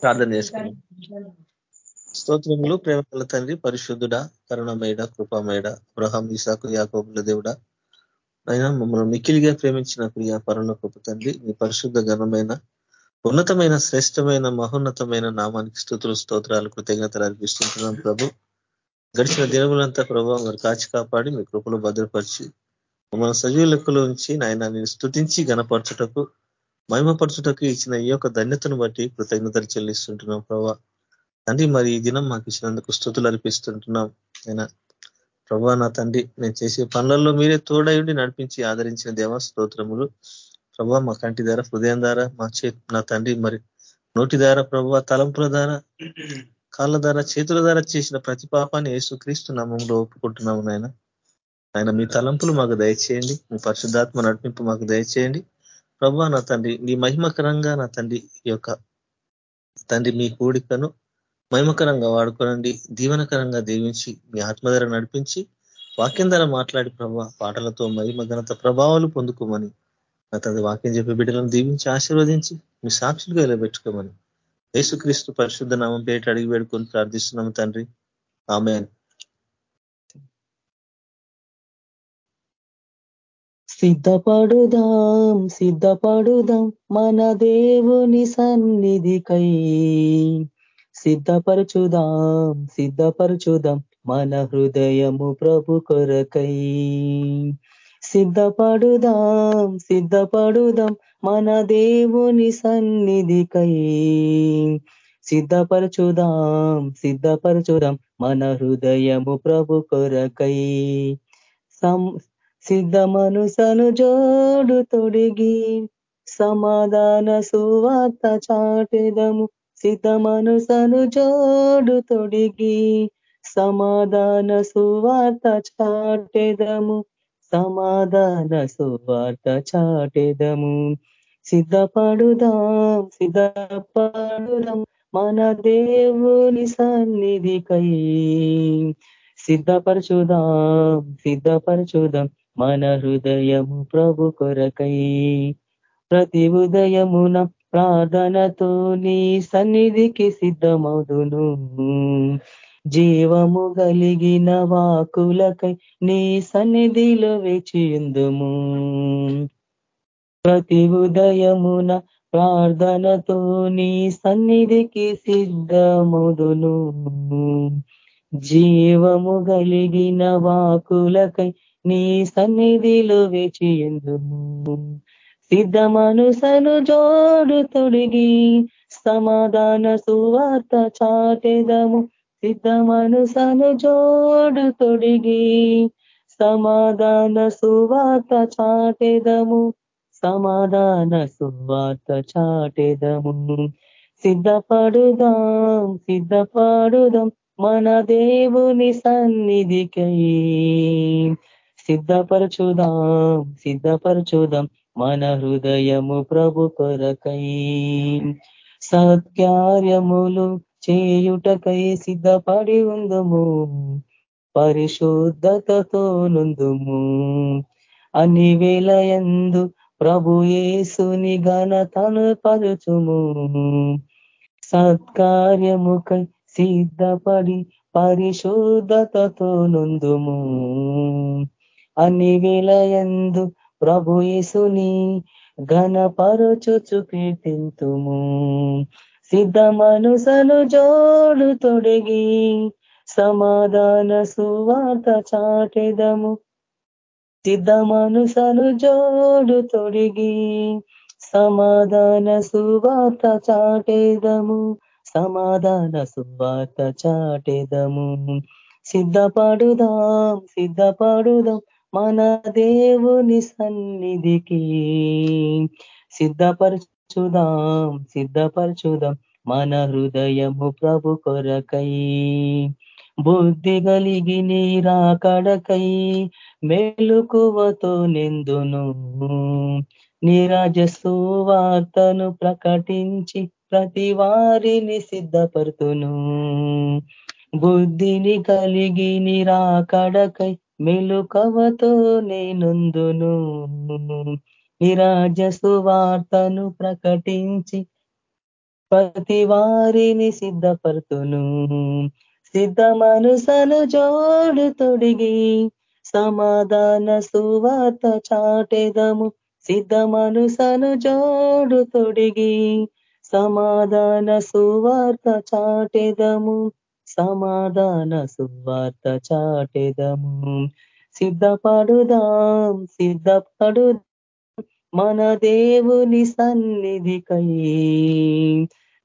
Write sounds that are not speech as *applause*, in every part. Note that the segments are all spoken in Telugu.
ప్రార్థన చేసుకున్నాం. *laughs* స్తోత్రములు ప్రేమల తండ్రి పరిశుద్ధుడ కరుణమేడ కృపమేడ అబ్రహం ఇసాకు యాకోబుల దేవుడ. అయినా మమ్మల్ని మిక్కిలిగా ప్రేమించిన ప్రియ పరుణకృప తండ్రి మీ పరిశుద్ధ ఘనమైన ఉన్నతమైన శ్రేష్టమైన మహోన్నతమైన నామానికి స్థుతులు స్తోత్రాలు కృతజ్ఞతలు అర్పిస్తుంటున్నాం ప్రభు. గడిచిన దినములంతా ప్రభు మీరు కాచి కాపాడి మీ కృపలు భద్రపరిచి మమ్మల్ని సజీవ లెక్కలో ఉంచి నాయన నేను స్థుతించి గణపరచుటకు మహిమపరచుటకు ఇచ్చిన ఈ యొక్క ధన్యతను బట్టి కృతజ్ఞతలు చెల్లిస్తుంటున్నాం ప్రభా. తండ్రి మరి ఈ దినం మాకు ఇచ్చినందుకు స్థుతులు అర్పిస్తుంటున్నాం. అయినా ప్రభా నా తండ్రి నేను చేసే పనులలో మీరే తోడయుండి నడిపించి ఆదరించిన దేవ స్తోత్రములు. ప్రభా మా కంటి ధార హృదయం ద్వారా మా చే నా తండ్రి మరి నోటి ద్వారా ప్రభా తలంపుల ద్వారా కాళ్ళ ద్వారా చేతుల ద్వారా చేసిన ప్రతి పాపాన్ని యేసుక్రీస్తు నామంలో ఒప్పుకుంటున్నాము నాయన. ఆయన మీ తలంపులు మాకు దయచేయండి. మీ పరిశుద్ధాత్మ నడిపింపు మాకు దయచేయండి. ప్రభా నా తండ్రి నీ మహిమకరంగా నా తండ్రి ఈ యొక్క తండ్రి మీ కూడికను మహిమకరంగా వాడుకోనండి దీవనకరంగా దీవించి మీ ఆత్మధర నడిపించి వాక్యం ధర మాట్లాడి ప్రభా పాటలతో మహిమ ఘనత ప్రభావాలు పొందుకోమని నా తండ్రి వాక్యం చెప్పే బిడ్డలను దీవించి ఆశీర్వదించి మీ సాక్షులుగా ఇలా పెట్టుకోమని యేసుక్రీస్తు పరిశుద్ధ నామం పేట అడిగి వేడుకొని ప్రార్థిస్తున్నాము తండ్రి. ఆమె సిద్ధపడుదాం సిద్ధపడుదాం మన దేవుని సన్నిధికై. సిద్ధపరచుదాం సిద్ధపరచుదాం మన హృదయము ప్రభు కొరకై. సిద్ధపడుదాం సిద్ధపడుదాం మన దేవుని సన్నిధికై. సిద్ధపరచుదాం సిద్ధపరచుదాం మన హృదయము ప్రభు కొరకై. సిద్ధమనుసను జోడు తొడిగి సమాధాన సువార్త చాటెదము. సిద్ధమనుసను జోడు తొడిగి సమాధాన సువార్త చాటెదము. సమాధాన సువార్త చాటెదము. సిద్ధపడుదాం సిద్ధపడుదాం మన దేవుని సన్నిధికై. సిద్ధపరచుదాం సిద్ధపరచుదాం. మన హృదయము ప్రభు కొరకై ప్రతి ఉదయమున ప్రార్థనతో నీ సన్నిధికి సిద్ధమవుదును. జీవము కలిగిన వాకులకై నీ సన్నిధిలో వేచియుందుము ప్రతి ఉదయమున ప్రార్థనతో నీ సన్నిధికి సిద్ధముదును జీవము కలిగిన వాకులకై నీ సన్నిధిలో వేచి వేచియందుము సిద్ధమనుసను జోడు తొడిగి సమాధాన సువార్త చాటెదము. సిద్ధమనుసను జోడు తొడిగి సమాధాన సువార్త చాటెదము. సమాధాన సువార్త చాటెదము. సిద్ధపడుదాం సిద్ధపడుదాం మన దేవుని సన్నిధికై. సిద్ధపరచుదాం సిద్ధపరచుదాం మన హృదయము ప్రభు కొరకై. సత్కార్యములు చేయుటకై సిద్ధపడి ఉందము పరిశుద్ధతతో నుందుము అన్ని వేలయందు ప్రభు ఏసుని ఘనతను పరుచుము సత్కార్యముకై సిద్ధపడి పరిశుద్ధతతో నుందుము అన్ని వేలయందు ప్రభు యేసుని ఘనపరచుచు కీర్తింతుము. సిద్ధమనుసను జోడు తొడిగి సమాధాన సువార్త చాటెదము. సిద్ధమనుసను జోడు తొడిగి సమాధాన సువార్త చాటేదము. సమాధాన సువార్త చాటెదము. సిద్ధపడుదాం సిద్ధపడుదాం మన దేవుని సన్నిధికి. సిద్ధపరచుదాం సిద్ధపరచుదాం మన హృదయము ప్రభు కొరకై. బుద్ధి కలిగి నీరాకడకై మెలుకువతో నిందును నీరాజస్సు వార్తను ప్రకటించి ప్రతి వారిని సిద్ధపడుతును బుద్ధిని కలిగి నిరాకడకై మెలుకవతో నేనుందును. నిరాజసు వార్తను ప్రకటించి ప్రతి వారిని సిద్ధపరుతును. సిద్ధ మనుషను జోడు తొడిగి సమాధాన సువార్త చాటెదము. సిద్ధ మనుషను జోడు తొడిగి సమాధాన సువార్త చాటెదము. సమాధాన సువార్త చాటెదము. సిద్ధపడుదాం సిద్ధపడు మన దేవుని సన్నిధికై.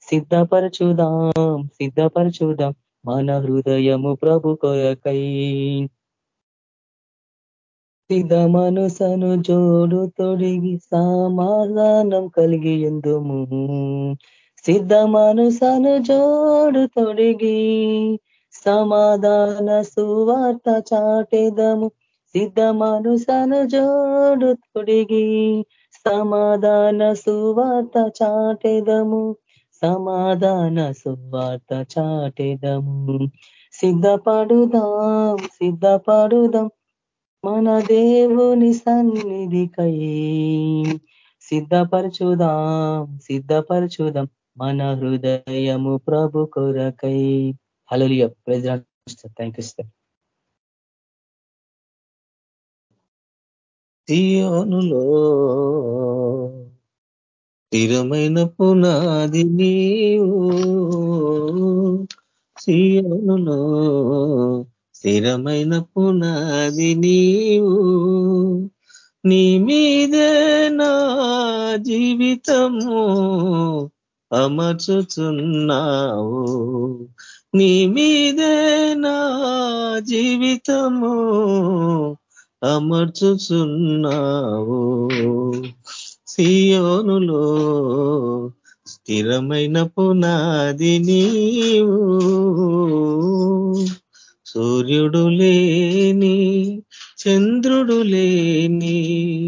సిద్ధపరచుదాం సిద్ధపరచుదాం మన హృదయము ప్రభు కొరకై. సిద్ధ మనసను జోడు తొడిగి సమాధానం కలిగి ఎందుము. సిద్ధ మనసను జోడు తొడిగి సమాధాన సువార్త చాటెదము. సిద్ధ మనసను జోడు తొడిగి సమాధాన సువార్త చాటెదము. సమాధాన సువార్త చాటెదము. సిద్ధపడుదాం సిద్ధపడుదాం మన దేవుని సన్నిధికై సిద్ధపరచుదాం సిద్ధపరచుదాం. మన హృదయము ప్రభు కొరకై. హలలియ థ్యాంక్ యూ సార్ తీయోనులో స్థిరమైన పునాది నీవు. సియోనులో స్థిరమైన పునాది నీవు. నీ మీదే నా జీవితము. అమర్చుచున్నావు. నీ మీదే నా జీవితము అమర్చుచున్నావు. సియోనులో స్థిరమైన పునాది నీవు. సూర్యుడు లేని చంద్రుడు లేని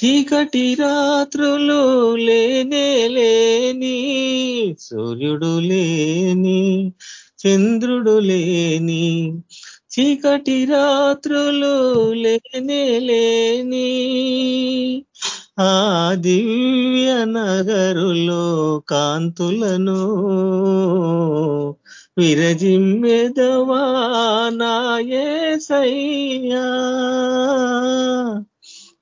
చీకటి రాత్రులు లేనే లేని సూర్యుడు లేని చంద్రుడు లేని చీకటి రాత్రులు లేనే లేని. ఆ దివ్య నగరులో కాంతులను విరజిమ్మెదవా నాయసయ్యా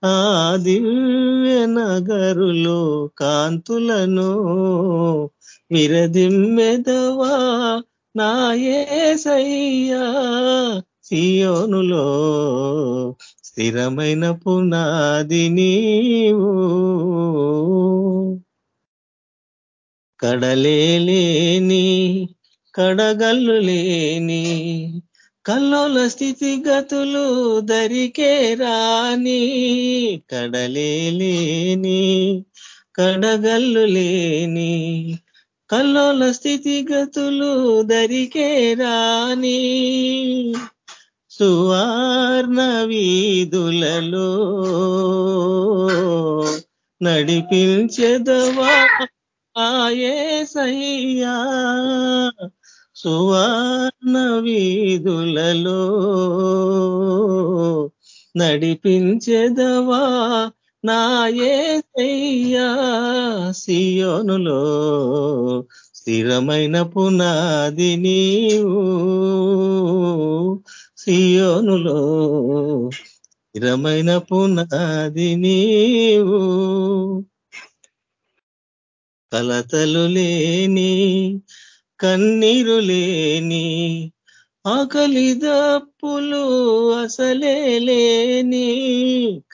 ఆ దివ్య నగరులో కాంతులను విరదిమ్మెదవా నాయసయ్యా సియోనులో. స్థిరమైన పునాది నీవు. కడలేని కడగల్లు లేని కల్లోల స్థితిగతులు దరికే రాని కడలేని కడగల్లు లేని కల్లోల స్థితిగతులు దరికే రాని సువార్ణ వీధులలో నడిపించెదవా ఆయే సయ్యా సువర్ణ వీధులలో నడిపించెదవా నాయే సియోనులో. స్థిరమైన పునాది నీవు సియోనులో. స్థిరమైన పునాది నీవు కలతలు లేని కన్నీరు లేని ఆకలి దప్పులు అసలే లేని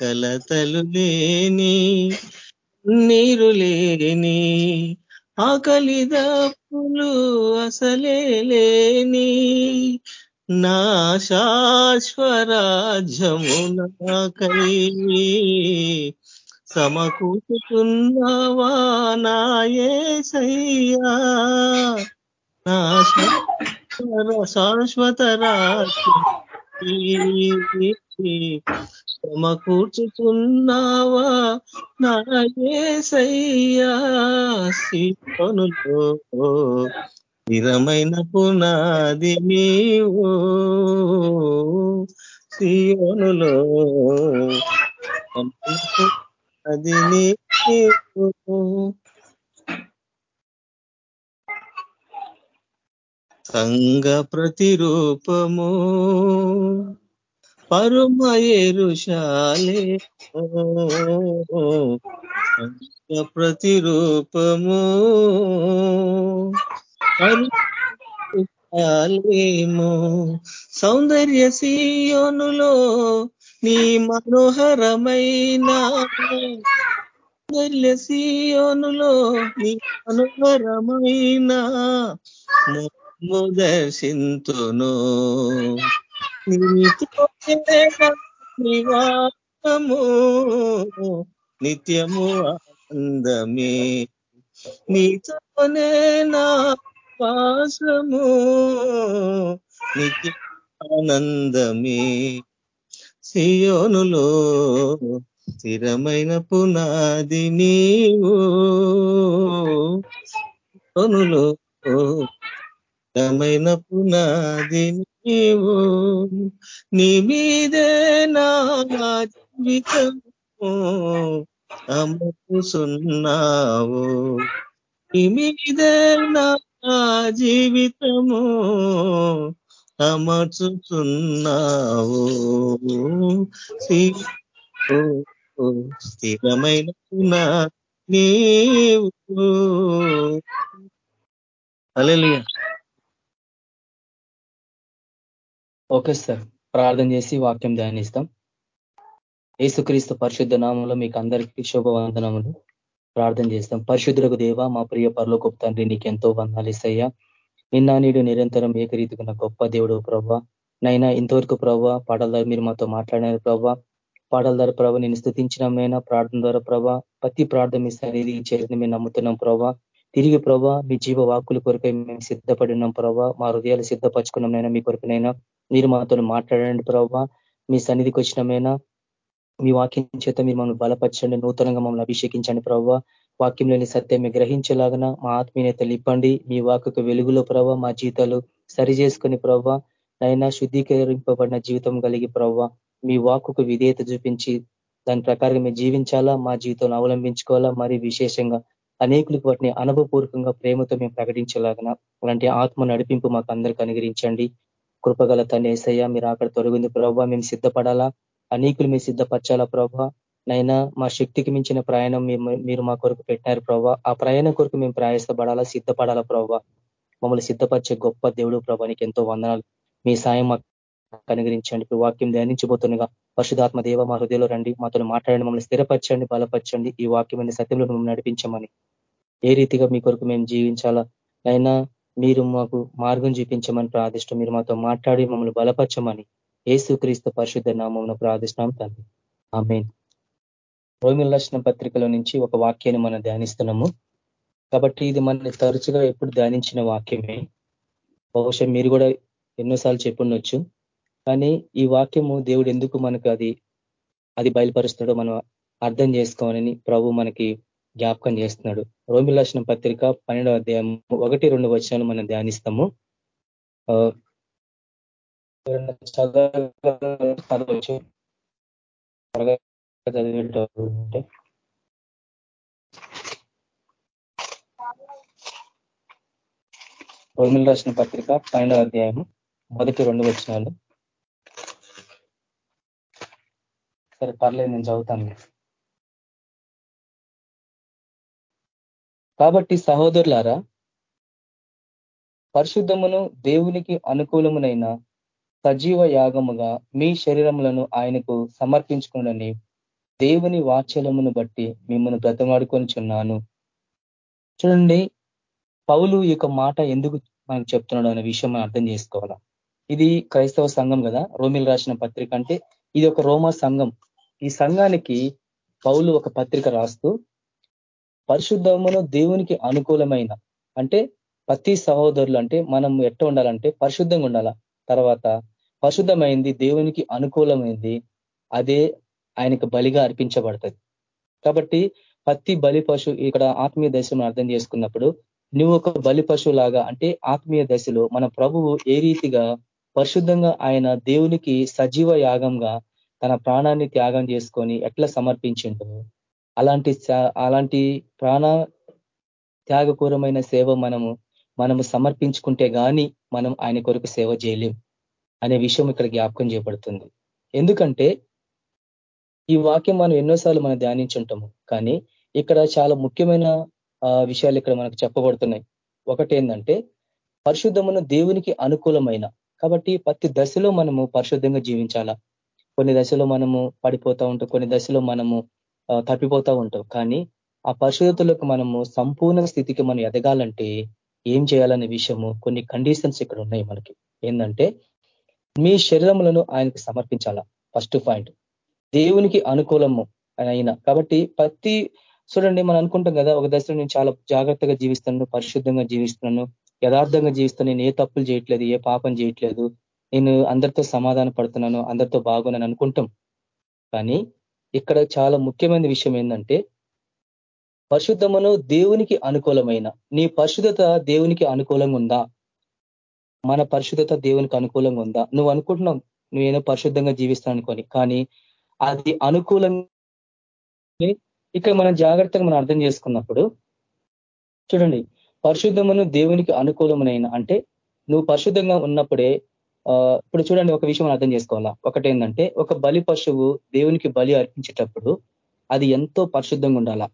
కలతలు లేని నీరు లేని ఆకలి దప్పులు అసలే లేని నా శాశ్వరాజ్యమునకై సమకూర్చుతున్నావా నాయే సయ్యా శాశ్వత సమకూర్చుతున్నావా నాయసయ్యా శివనులో స్థిరమైన పునాది నీవు. సియోనులో అది నీవు. సంగ ప్రతిరూపము. పరుమయేరుషాలే సంగ ప్రతిరూపము. పరుమేమో సౌందర్య సీయోనులో నీ మనోహరమైన సౌందర్య సీయోనులో నీ మనోహరమైన దర్శింతును నివాసము నిత్యము అందమే. నీతోనే నా వాసము నిత్య ఆనందమే. సియోనులో స్థిరమైన పునాది నీవు. ఇష్టమైన పునాది నీవు నీ మీదే నా జీవితము అమ్ముకున్నావు నీ మీదే నా జీవితము. అమర్చుతున్నావు స్థిరమైన నీవు. అలెలుయా ఓకే సార్. ప్రార్థన చేసి వాక్యం ధ్యానిస్తాం. ఏసుక్రీస్తు పరిశుద్ధ నామంలో మీకు అందరికీ శుభవందనములు. ప్రార్థన చేస్తాం. పరిశుద్ధులకు దేవ మా ప్రియ పరలోకొప్ప తండ్రి నీకు ఎంతో వందాలిసయ్యా నిన్న నీడు నిరంతరం ఏకరీతికున్న గొప్ప దేవుడు ప్రభా నైనా ఇంతవరకు ప్రభావ పాటల ద్వారా మీరు మాతో మాట్లాడినారు ప్రభా పాటల ద్వారా ప్రభావ నేను స్థుతించినమైనా? ప్రార్థన ద్వారా ప్రభా ప్రతి ప్రార్థన మీ సన్నిధి చేరిని మేము నమ్ముతున్నాం ప్రభా తిరిగి ప్రభా మీ జీవ వాక్కుల కొరకై మేము సిద్ధపడినాం ప్రభా. మా హృదయాలు సిద్ధపరచుకున్నామైనా మీ కొరకునైనా మీరు మాతో మాట్లాడండి ప్రభా. మీ సన్నిధికి వచ్చినమైనా మీ వాక్యం చేత మీరు మమ్మల్ని బలపరచండి నూతనంగా మమ్మల్ని అభిషేకించండి ప్రభావ వాక్యంలోని సత్యం గ్రహించలాగన మా ఆత్మీయతలు ఇప్పండి మీ వాక్కు వెలుగులో ప్రభావ మా జీతాలు సరి చేసుకుని ప్రభావ నైనా శుద్ధీకరింపబడిన జీవితం కలిగి ప్రభావ మీ వాక్కుకు విధేయత చూపించి దాని ప్రకారం మేము జీవించాలా మా జీవితంలో అవలంబించుకోవాలా మరి విశేషంగా అనేకులకు వాటిని అనుభవపూర్వకంగా ప్రేమతో మేము ప్రకటించలాగన అలాంటి ఆత్మ నడిపింపు మాకు అందరికీ అనుగ్రహించండి. కృపగల తన ఏసయ్య మీరు అక్కడ తొలగింది ప్రభావ మేము సిద్ధపడాలా? అనేకులు మీరు సిద్ధపరచాలా ప్రభావ నైనా మా శక్తికి మించిన ప్రయాణం మీరు మా కొరకు పెట్టినారు ప్రభావ ఆ ప్రయాణం కొరకు మేము ప్రయాసపడాలా సిద్ధపడాలా ప్రభావ మమ్మల్ని సిద్ధపరిచే గొప్ప దేవుడు ప్రభానికి ఎంతో వందనాలు. మీ సాయం మాకు అనుగ్రహించండి. వాక్యం ధ్యానించబోతుండగా పరిశుధాత్మ దేవ మా హృదయంలో రండి. మాతో మాట్లాడండి మమ్మల్ని స్థిరపరచండి బలపరచండి. ఈ వాక్యమైన సత్యంలో మమ్మల్ని నడిపించమని. ఏ రీతిగా మీ కొరకు మేము జీవించాలా? అయినా మీరు మాకు మార్గం చూపించమని ప్రార్థిష్టం. మీరు మాతో మాట్లాడి మమ్మల్ని బలపరచమని ఏసుక్రీస్తు పరిశుద్ధ నామం ప్రార్థిస్తున్నాం తండ్రి. ఆమె రోమిల్ లక్షణ పత్రికలో నుంచి ఒక వాక్యాన్ని మనం ధ్యానిస్తున్నాము. కాబట్టి ఇది మన తరచుగా ఎప్పుడు ధ్యానించిన వాక్యమే. బహుశా మీరు కూడా ఎన్నోసార్లు చెప్పుండొచ్చు. కానీ ఈ వాక్యము దేవుడు ఎందుకు మనకు అది అది బయలుపరుస్తాడో మనం అర్థం చేసుకోవాలని ప్రభు మనకి జ్ఞాపకం చేస్తున్నాడు. రోమిలాసిన పత్రిక పన్నెండవ అధ్యాయం ఒకటి రెండు వచనాలు మనం ధ్యానిస్తాము. చదవచ్చు చదివేటంటే రోమిల్ రాసిన పత్రిక పన్నెండవ అధ్యాయము మొదటి రెండు వచనాలు. సరే పర్లేదు నేను చదువుతాను. కాబట్టి సహోదరులారా పరిశుద్ధమును దేవునికి అనుకూలమునైన సజీవ యాగముగా మీ శరీరములను ఆయనకు సమర్పించుకునని దేవుని వాచ్యలమును బట్టి మిమ్మల్ని బ్రతమాడుకొని చున్నాను చూడండి పౌలు ఈ మాట ఎందుకు మనకు చెప్తున్నాడు అనే విషయం మనం అర్థం చేసుకోవాలా. ఇది క్రైస్తవ సంఘం కదా రోమిల్ రాసిన పత్రిక అంటే ఇది ఒక రోమా సంఘం. ఈ సంఘానికి పౌలు ఒక పత్రిక రాస్తూ పరిశుద్ధమును దేవునికి అనుకూలమైన అంటే ప్రతి సహోదరులు అంటే మనం ఎట్ట ఉండాలంటే పరిశుద్ధంగా ఉండాల. తర్వాత పరిశుద్ధమైంది దేవునికి అనుకూలమైంది అదే ఆయనకు బలిగా అర్పించబడుతుంది. కాబట్టి ప్రతి బలి పశు ఇక్కడ ఆత్మీయ దశను అర్థం చేసుకున్నప్పుడు నువ్వు ఒక బలి పశువులాగా అంటే ఆత్మీయ దశలో మన ప్రభువు ఏ రీతిగా పరిశుద్ధంగా ఆయన దేవునికి సజీవ యాగంగా తన ప్రాణాన్ని త్యాగం చేసుకొని ఎట్లా సమర్పించిండో అలాంటి అలాంటి ప్రాణ త్యాగపూరమైన సేవ మనము మనము సమర్పించుకుంటే గాని మనం ఆయన కొరకు సేవ చేయలేం అనే విషయం ఇక్కడ జ్ఞాపకం చేయబడుతుంది. ఎందుకంటే ఈ వాక్యం మనం ఎన్నోసార్లు మనం ధ్యానించుంటాము కానీ ఇక్కడ చాలా ముఖ్యమైన విషయాలు ఇక్కడ మనకు చెప్పబడుతున్నాయి. ఒకటి ఏంటంటే పరిశుద్ధమును దేవునికి అనుకూలమైన కాబట్టి ప్రతి దశలో మనము పరిశుద్ధంగా జీవించాలా? కొన్ని దశలో మనము పడిపోతూ ఉంటాం కొన్ని దశలో మనము తప్పిపోతూ ఉంటాం కానీ ఆ పరిశుద్ధతలకు మనము సంపూర్ణ స్థితికి మనం ఎదగాలంటే ఏం చేయాలనే విషయము కొన్ని కండిషన్స్ ఇక్కడ ఉన్నాయి మనకి. ఏంటంటే మీ శరీరములను ఆయనకు సమర్పించాలా? ఫస్ట్ పాయింట్ దేవునికి అనుకూలము అయినా. కాబట్టి ప్రతి చూడండి మనం అనుకుంటాం కదా ఒక దశలో నేను చాలా జాగ్రత్తగా జీవిస్తున్నాను పరిశుద్ధంగా జీవిస్తున్నాను యథార్థంగా జీవిస్తాను నేను ఏ తప్పులు చేయట్లేదు ఏ పాపం చేయట్లేదు నేను అందరితో సమాధాన పడుతున్నాను అందరితో బాగున్నాను అనుకుంటాం. కానీ ఇక్కడ చాలా ముఖ్యమైన విషయం ఏంటంటే పరిశుద్ధమును దేవునికి అనుకూలమైన నీ పరిశుద్ధత దేవునికి అనుకూలంగా ఉందా? మన పరిశుద్ధత దేవునికి అనుకూలంగా ఉందా? నువ్వు అనుకుంటున్నావు నువ్వేనో పరిశుద్ధంగా జీవిస్తాను అనుకోని కానీ అది అనుకూలంగా ఇక్కడ మనం జాగ్రత్తగా మనం అర్థం చేసుకున్నప్పుడు చూడండి పరిశుద్ధమును దేవునికి అనుకూలమునైన అంటే నువ్వు పరిశుద్ధంగా ఉన్నప్పుడే ఇప్పుడు చూడండి ఒక విషయం అర్థం చేసుకోవాలా. ఒకటేంటంటే ఒక బలి పశువు దేవునికి బలి అర్పించేటప్పుడు అది ఎంతో పరిశుద్ధంగా ఉండాలా.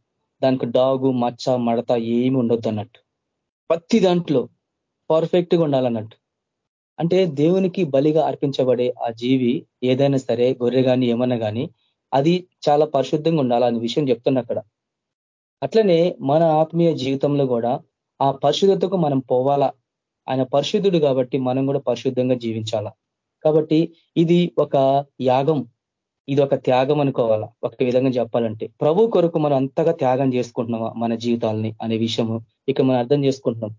దానికి డాగు మచ్చ మడత ఏమి ఉండొద్దు అన్నట్టు. ప్రతి దాంట్లో పర్ఫెక్ట్గా ఉండాలన్నట్టు. అంటే దేవునికి బలిగా అర్పించబడే ఆ జీవి ఏదైనా సరే గొర్రె కానీ ఏమన్నా కానీ అది చాలా పరిశుద్ధంగా ఉండాలనే విషయం చెప్తున్నా అక్కడ. అట్లనే మన ఆత్మీయ జీవితంలో కూడా ఆ పరిశుద్ధతకు మనం పోవాలా ఆయన పరిశుద్ధుడు కాబట్టి మనం కూడా పరిశుద్ధంగా జీవించాల. కాబట్టి ఇది ఒక యాగం. ఇది ఒక త్యాగం అనుకోవాలా. ఒక విధంగా చెప్పాలంటే ప్రభు కొరకు మనం అంతగా త్యాగం చేసుకుంటున్నామా మన జీవితాలని అనే విషయము ఇక మనం అర్థం చేసుకుంటున్నాం.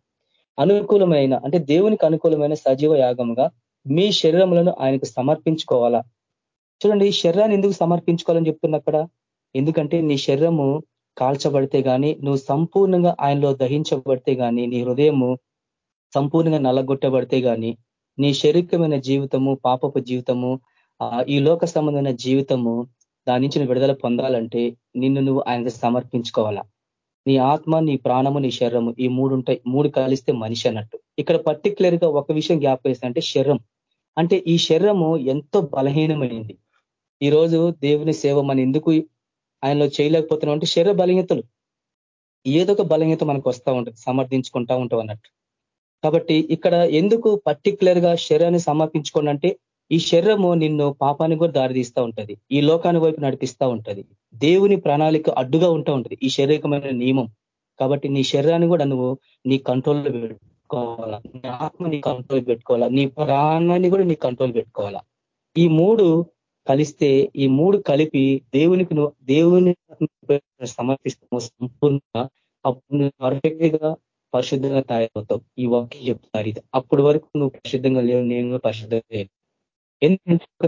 అనుకూలమైన అంటే దేవునికి అనుకూలమైన సజీవ యాగముగా మీ శరీరములను ఆయనకు సమర్పించుకోవాలా? చూడండి ఈ శరీరాన్ని ఎందుకు సమర్పించుకోవాలని చెప్తున్నా అక్కడ? ఎందుకంటే నీ శరీరము కాల్చబడితే గాని నువ్వు సంపూర్ణంగా ఆయనలో దహించబడితే గాని నీ హృదయము సంపూర్ణంగా నల్లగొట్టబడితే కానీ నీ శరీరమైన జీవితము పాపపు జీవితము ఈ లోక సంబంధమైన జీవితము దాని నుంచి విడుదల పొందాలంటే నిన్ను నువ్వు ఆయనకు సమర్పించుకోవాలా. నీ ఆత్మ నీ ప్రాణము నీ శరీరము ఈ మూడు ఉంటాయి మూడు కలిస్తే మనిషి అన్నట్టు. ఇక్కడ పర్టికులర్గా ఒక విషయం జ్ఞాపకం అంటే శరీరం. అంటే ఈ శరీరము ఎంతో బలహీనమైంది. ఈరోజు దేవుని సేవ మన ఎందుకు ఆయనలో చేయలేకపోతున్నాం అంటే శరీర బలహీనతలు. ఏదో ఒక బలహీనత మనకు వస్తూ ఉంటుంది సమర్థించుకుంటా ఉంటాం అన్నట్టు. కాబట్టి ఇక్కడ ఎందుకు పర్టికులర్గా శరీరాన్ని సమర్పించుకోండి అంటే ఈ శరీరము నిన్ను పాపానికి కూడా దారితీస్తూ ఉంటది. ఈ లోకాన్ని వైపు నడిపిస్తూ ఉంటది. దేవుని ప్రణాళిక అడ్డుగా ఉంటూ ఉంటది. ఈ శారీరకమైన నియమం. కాబట్టి నీ శరీరాన్ని కూడా నువ్వు నీ కంట్రోల్లో పెట్టుకోవాలా? నీ ఆత్మ నీ కంట్రోల్ పెట్టుకోవాలా? నీ ప్రాణాన్ని కూడా నీ కంట్రోల్ పెట్టుకోవాలా? ఈ మూడు కలిస్తే ఈ మూడు కలిపి దేవునికి నువ్వు దేవుని సమర్పిస్తాము సంపూర్ణంగా అప్పుడు పర్ఫెక్ట్గా పరిశుద్ధంగా తయారవుతావు. ఈ వాక్యం చెప్తారు ఇది అప్పటి వరకు నువ్వు పరిశుద్ధంగా లేవు నేను పరిశుద్ధంగా లేదు ఎందుకంటే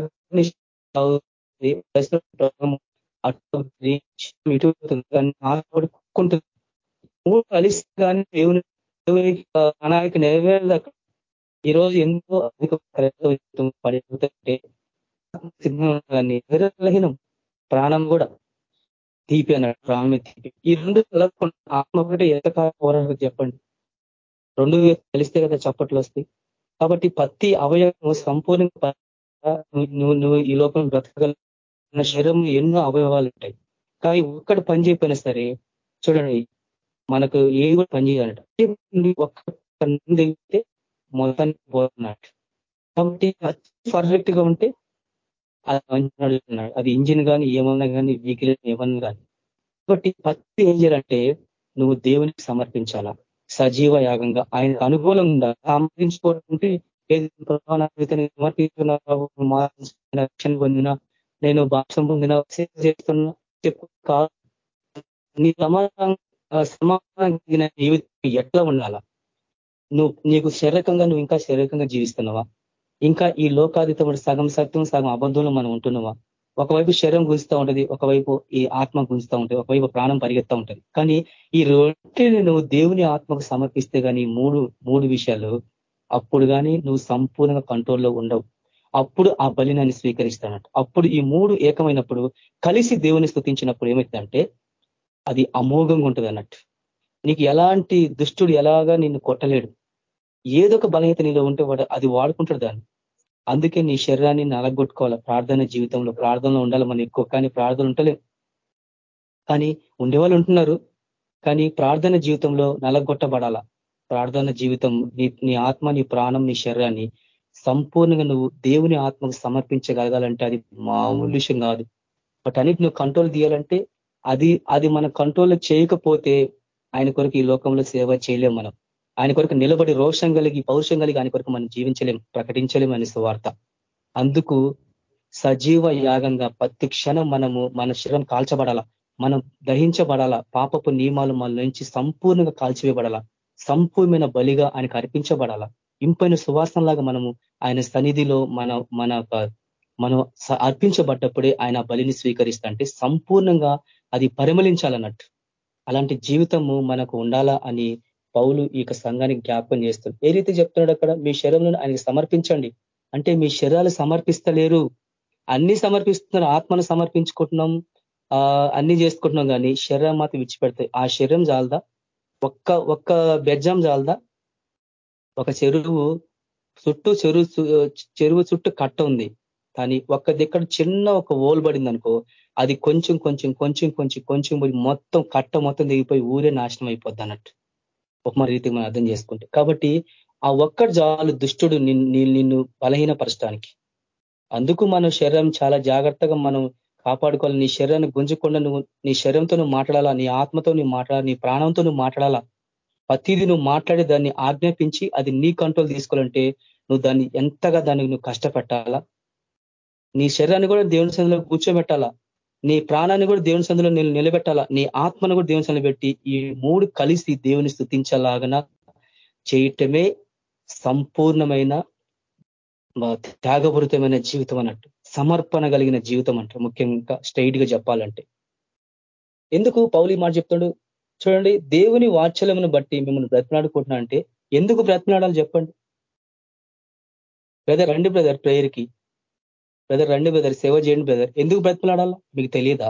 మూడు కలిసి కానీ దేవుని దేవుని ప్రణాళిక నెరవేరదు ఈరోజు ఎంతో అధిక పడిపోతుంటే ప్రాణం కూడా తీపి అన్నాడు రామే తీపి. ఈ రెండు కలగకుండా ఆత్మ ఒకటి ఎంతకాలం పోరాడు చెప్పండి. రెండు తెలిస్తే కదా చప్పట్లు వస్తాయి. కాబట్టి ప్రతి అవయవం సంపూర్ణంగా నువ్వు నువ్వు ఈ లోపల బ్రతకగల శరీరం ఎన్నో అవయవాలు ఉంటాయి. కానీ ఒక్కటి పని చేయకపోయినా సరే చూడండి మనకు ఏ కూడా పని చేయాలంట. ఒక్క మొత్తాన్ని పోతున్నట్టు కాబట్టి పర్ఫెక్ట్గా ఉంటే అది అది ఇంజిన్ కానీ ఏమన్నా కానీ వెహికల్ ఏమన్నా కానీ కాబట్టి ఫస్ట్ ఏం చేయాలంటే నువ్వు దేవునికి సమర్పించాలా? సజీవ యాగంగా. ఆయనకు అనుకూలంగా సమర్పించుకోవాలంటే రక్షణ పొందిన నేను భాషం పొందిన చేస్తున్నా చెప్పు నీ సమాధానం సమాధానం ఎట్లా ఉండాలా? నువ్వు నీకు శారీరకంగా నువ్వు ఇంకా శారీరకంగా జీవిస్తున్నావా? ఇంకా ఈ లోకాతీతమైన సగం సత్యం సగం అబద్ధంలో మనం ఉంటున్నామా? ఒకవైపు శరీరం గుంజుతూ ఉంటుంది ఒకవైపు ఈ ఆత్మ గుంజుతూ ఉంటుంది ఒకవైపు ప్రాణం పరిగెత్తా ఉంటుంది. కానీ ఈ రొట్టెని నువ్వు దేవుని ఆత్మకు సమర్పిస్తే కానీ మూడు మూడు విషయాలు అప్పుడు కానీ నువ్వు సంపూర్ణంగా కంట్రోల్లో ఉండవు. అప్పుడు ఆ బలినాన్ని స్వీకరిస్తానంట అప్పుడు ఈ మూడు ఏకమైనప్పుడు కలిసి దేవుని స్థుతించినప్పుడు ఏమవుతుందంటే అది అమోఘంగా ఉంటుంది అన్నట్టు. నీకు ఎలాంటి దుష్టుడు ఎలాగా నిన్ను కొట్టలేడు. ఏదో ఒక బలహీత నీలో ఉంటే వాడు అది వాడుకుంటాడు దాన్ని. అందుకే నీ శరీరాన్ని నలగొట్టుకోవాలి. ప్రార్థన జీవితంలో ప్రార్థనలో ఉండాలి మనం ఎక్కువ. కానీ ప్రార్థన ఉంటలేం కానీ ఉండేవాళ్ళు ఉంటున్నారు. కానీ ప్రార్థన జీవితంలో నలగొట్టబడాల? ప్రార్థన జీవితం నీ నీ ఆత్మ నీ ప్రాణం నీ శరీరాన్ని సంపూర్ణంగా నువ్వు దేవుని ఆత్మకు సమర్పించగలగాలంటే అది మామూలు విషయం కాదు. బట్ అన్నిటి నువ్వు కంట్రోల్ తీయాలంటే అది అది మన కంట్రోల్ చేయకపోతే ఆయన కొరకు ఈ లోకంలో సేవ చేయలేం మనం. ఆయన కొరకు నిలబడి రోషం కలిగి పౌరుషం కలిగి ఆయన కొరకు మనం జీవించలేం ప్రకటించలేం అనే సువార్త. అందుకు సజీవ యాగంగా ప్రతి క్షణం మనము మన శరీరం కాల్చబడాల మనం దహించబడాల పాపపు నియమాలు మన నుంచి సంపూర్ణంగా కాల్చివేయబడాల సంపూర్ణమైన బలిగా ఆయనకు అర్పించబడాల. ఇంపైన సువాసనలాగా మనము ఆయన సన్నిధిలో మన మన మనం అర్పించబడ్డప్పుడే ఆయన బలిని స్వీకరిస్తా అంటే సంపూర్ణంగా అది పరిమళించాలన్నట్టు. అలాంటి జీవితము మనకు ఉండాలా అని పౌలు ఈ సంఘానికి జ్ఞాపకం చేస్తుంది ఏ రీతి చెప్తున్నాడు అక్కడ? మీ శరీరంలో ఆయనకి సమర్పించండి. అంటే మీ శరీరాలు సమర్పిస్తలేరు. అన్ని సమర్పిస్తున్నారు. ఆత్మను సమర్పించుకుంటున్నాం. అన్ని చేసుకుంటున్నాం కానీ శరీరం మాత్రం విడిచిపెడతాయి. ఆ శరీరం చాలదా ఒక్క ఒక్క బెజ్జం చాలదా ఒక చెరువు చుట్టూ చెరువు చెరువు చుట్టూ కట్ట ఉంది. కానీ ఒక్క దిక్కడ చిన్న ఒక ఓల్ పడింది అనుకో అది కొంచెం కొంచెం కొంచెం కొంచెం కొంచెం మొత్తం కట్ట మొత్తం దిగిపోయి ఊరే నాశనం అయిపోద్ది అన్నట్టు ఉపమ రీతికి మనం అర్థం చేసుకుంటే. కాబట్టి ఆ ఒక్కటి చాలు దుష్టుడు నిన్ను బలహీనపరచడానికి. అందుకు మన శరీరం చాలా జాగ్రత్తగా మనం కాపాడుకోవాలి. నీ శరీరాన్ని గుంజకుండా నువ్వు నీ శరీరంతో నువ్వు మాట్లాడాలా? నీ ఆత్మతో నువ్వు మాట్లాడాలా? నీ ప్రాణంతో నువ్వు మాట్లాడాలా? ప్రతిదీ నువ్వు మాట్లాడి దాన్ని ఆజ్ఞాపించి అది నీ కంట్రోల్ తీసుకోవాలంటే నువ్వు దాన్ని ఎంతగా దానికి నువ్వు కష్టపెట్టాలా? నీ శరీరాన్ని కూడా దేవుని సందులో కూర్చోబెట్టాలా? నీ ప్రాణాన్ని కూడా దేవుని సందులో నేను నిలబెట్టాలా? నీ ఆత్మను కూడా దేవుని సందులో పెట్టి ఈ మూడు కలిసి దేవుని స్థుతించలాగన చేయటమే సంపూర్ణమైన త్యాగపూరితమైన జీవితం అన్నట్టు. సమర్పణ కలిగిన జీవితం అంటారు ముఖ్యంగా స్ట్రైట్గా చెప్పాలంటే. ఎందుకు పౌలి మాట చెప్తాడు? చూడండి దేవుని వాత్సల్యమును బట్టి మిమ్మల్ని బ్రతిమలాడుకుంటున్నా అంటే ఎందుకు బ్రతిమలాడాలి చెప్పండి? బ్రదర్ రండి బ్రదర్ ప్రేయర్కి. బ్రదర్ రండి బ్రదర్ సేవ చేయండి బ్రదర్ ఎందుకు బ్రతిమలాడాలా? మీకు తెలియదా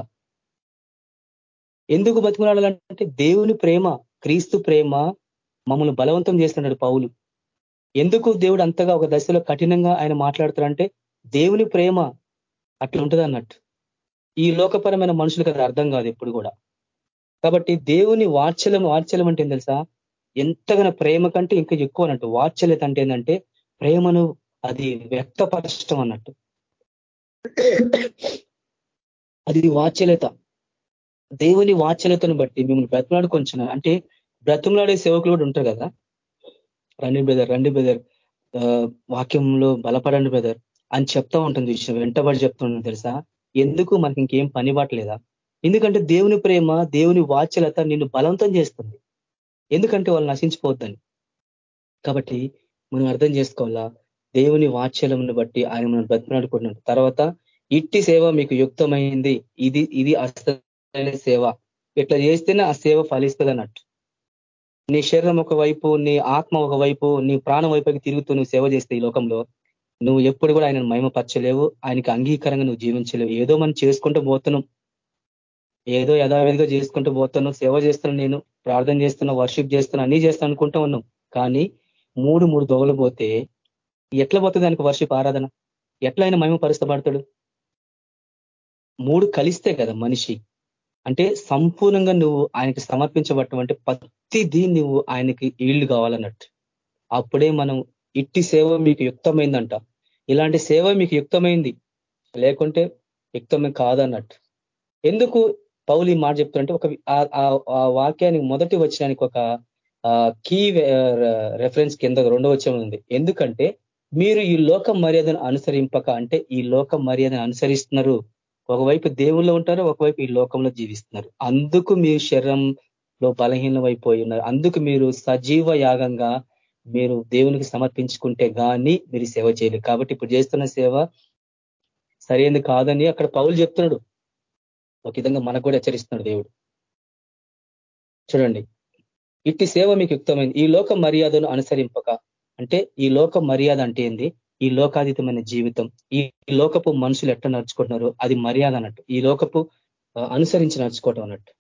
ఎందుకు బ్రతిమలాడాలంటే దేవుని ప్రేమ క్రీస్తు ప్రేమ మమ్మల్ని బలవంతం చేస్తున్నాడు పౌలు. ఎందుకు దేవుడు అంతగా ఒక దశలో కఠినంగా ఆయన మాట్లాడుతారంటే దేవుని ప్రేమ అట్లా ఉంటుంది అన్నట్టు. ఈ లోకపరమైన మనుషులకు అది అర్థం కాదు ఎప్పుడు కూడా. కాబట్టి దేవుని వాత్సల్యం వాత్సల్యం అంటే తెలుసా? ఎంతగానో ప్రేమ కంటే ఇంకా ఎక్కువ అన్నట్టు. వాత్సల్యత అంటే ఏంటంటే ప్రేమను అది వ్యక్తపరచడం అన్నట్టు. అది వాచ్యలత దేవుని వాచ్యలతను బట్టి మిమ్మల్ని బ్రతిమలాడుకొంచిన. అంటే బ్రతిమలాడే సేవకులు కూడా ఉంటారు కదా. రండి బ్రదర్ రండి బ్రదర్. వాక్యంలో బలపడండి బ్రదర్ అని చెప్తా ఉంటుంది విషయం వెంటబడి చెప్తున్నాను తెలుసా? ఎందుకు మనకి ఇంకేం పని పట్టలేదా? ఎందుకంటే దేవుని ప్రేమ దేవుని వాచ్యలత నిన్ను బలవంతం చేస్తుంది. ఎందుకంటే వాళ్ళు నశించిపోద్దని కాబట్టి మనం అర్థం చేసుకోవాలా? దేవుని వాచ్యలమును బట్టి ఆయన మనం బ్రతిమలాడుకుంటున్నాడు. తర్వాత ఇట్టి సేవ మీకు యుక్తమైంది. ఇది ఇది అసలైన సేవ. ఇట్లా చేస్తేనే ఆ సేవ ఫలిస్తుంది అన్నట్టు. నీ శరీరం ఒకవైపు నీ ఆత్మ ఒకవైపు నీ ప్రాణం వైపుకి తిరుగుతూ నువ్వు సేవ చేస్తే ఈ లోకంలో నువ్వు ఎప్పుడు కూడా ఆయనను మహిమపరచలేవు. ఆయనకి అంగీకారంగా నువ్వు జీవించలేవు. ఏదో మనం చేసుకుంటూ పోతున్నాం. ఏదో యథావిధిగా చేసుకుంటూ పోతున్నావు సేవ చేస్తున్నాను నేను ప్రార్థన చేస్తున్నా వర్షిప్ చేస్తున్నా అన్నీ చేస్తాను అనుకుంటూ ఉన్నాం. కానీ మూడు మూడు దొగలు పోతే ఎట్లా పోతుంది దానికి వర్షిప్ ఆరాధన ఎట్లా ఆయన మహిమపరుస్తబడతాడు మూడు కలిస్తే కదా మనిషి అంటే సంపూర్ణంగా నువ్వు ఆయనకి సమర్పించబడటం అంటే ప్రతిదీ నువ్వు ఆయనకి ఈళ్ళు కావాలన్నట్టు అప్పుడే మనం ఇట్టి సేవ మీకు యుక్తమైందంట ఇలాంటి సేవ మీకు యుక్తమైంది లేకుంటే యుక్తమే కాదన్నట్టు ఎందుకు పౌలు ఈ మాట చెప్తుంటే ఒక ఆ వాక్యానికి మొదటి వచ్చినానికి ఒక కీ రెఫరెన్స్ కింద రెండో వచ్చే ఉంది ఎందుకంటే మీరు ఈ లోక మర్యాదను అనుసరింపక అంటే ఈ లోక మర్యాదను అనుసరిస్తున్నారు. ఒకవైపు దేవుల్లో ఉంటారు ఒకవైపు ఈ లోకంలో జీవిస్తున్నారు. అందుకు మీ శరీరంలో బలహీనమైపోయి ఉన్నారు. అందుకు మీరు సజీవ యాగంగా మీరు దేవునికి సమర్పించుకుంటే కానీ మీరు సేవ చేయలేరు. కాబట్టి ఇప్పుడు చేస్తున్న సేవ సరైనది కాదని అక్కడ పౌలు చెప్తున్నాడు. ఒక విధంగా మనకు కూడా హెచ్చరిస్తున్నాడు దేవుడు. చూడండి. ఇట్టి సేవ మీకు యుక్తమైంది. ఈ లోక మర్యాదను అనుసరింపక అంటే ఈ లోక మర్యాద అంటే ఏంది? ఈ లోకాతీతమైన జీవితం ఈ లోకపు మనుషులు ఎట్లా నడుచుకుంటున్నారు? అది మర్యాద అన్నట్టు. ఈ లోకపు అనుసరించి నడుచుకోవటం అన్నట్టు.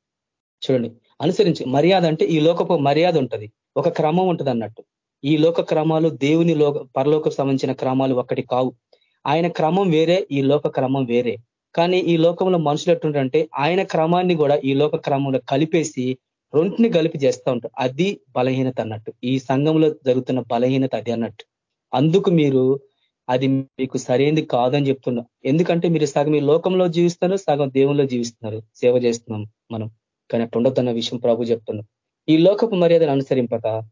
చూడండి. అనుసరించి మర్యాద అంటే ఈ లోకపు మర్యాద ఉంటుంది. ఒక క్రమం ఉంటుంది అన్నట్టు. ఈ లోక క్రమాలు దేవుని లోక పరలోకకు సంబంధించిన క్రమాలు ఒకటి కావు. ఆయన క్రమం వేరే ఈ లోక క్రమం వేరే. కానీ ఈ లోకంలో మనుషులు ఎట్టుంటే ఆయన క్రమాన్ని కూడా ఈ లోక క్రమంలో కలిపేసి రెంటిని కలిపి చేస్తూ ఉంటారు. అది బలహీనత అన్నట్టు. ఈ సంఘంలో జరుగుతున్న బలహీనత అది అన్నట్టు. అందుకు మీరు అది మీకు సరైనది కాదని చెప్తున్నా ఎందుకంటే మీరు సగం ఈ లోకంలో జీవిస్తున్నారు సగం దేవుల్లో జీవిస్తున్నారు. సేవ చేస్తున్నాం మనం. కానీ అట్లా ఉండొద్దన్న విషయం ప్రభు చెప్తున్నాం. ఈ లోకపు మర్యాదను అనుసరింపక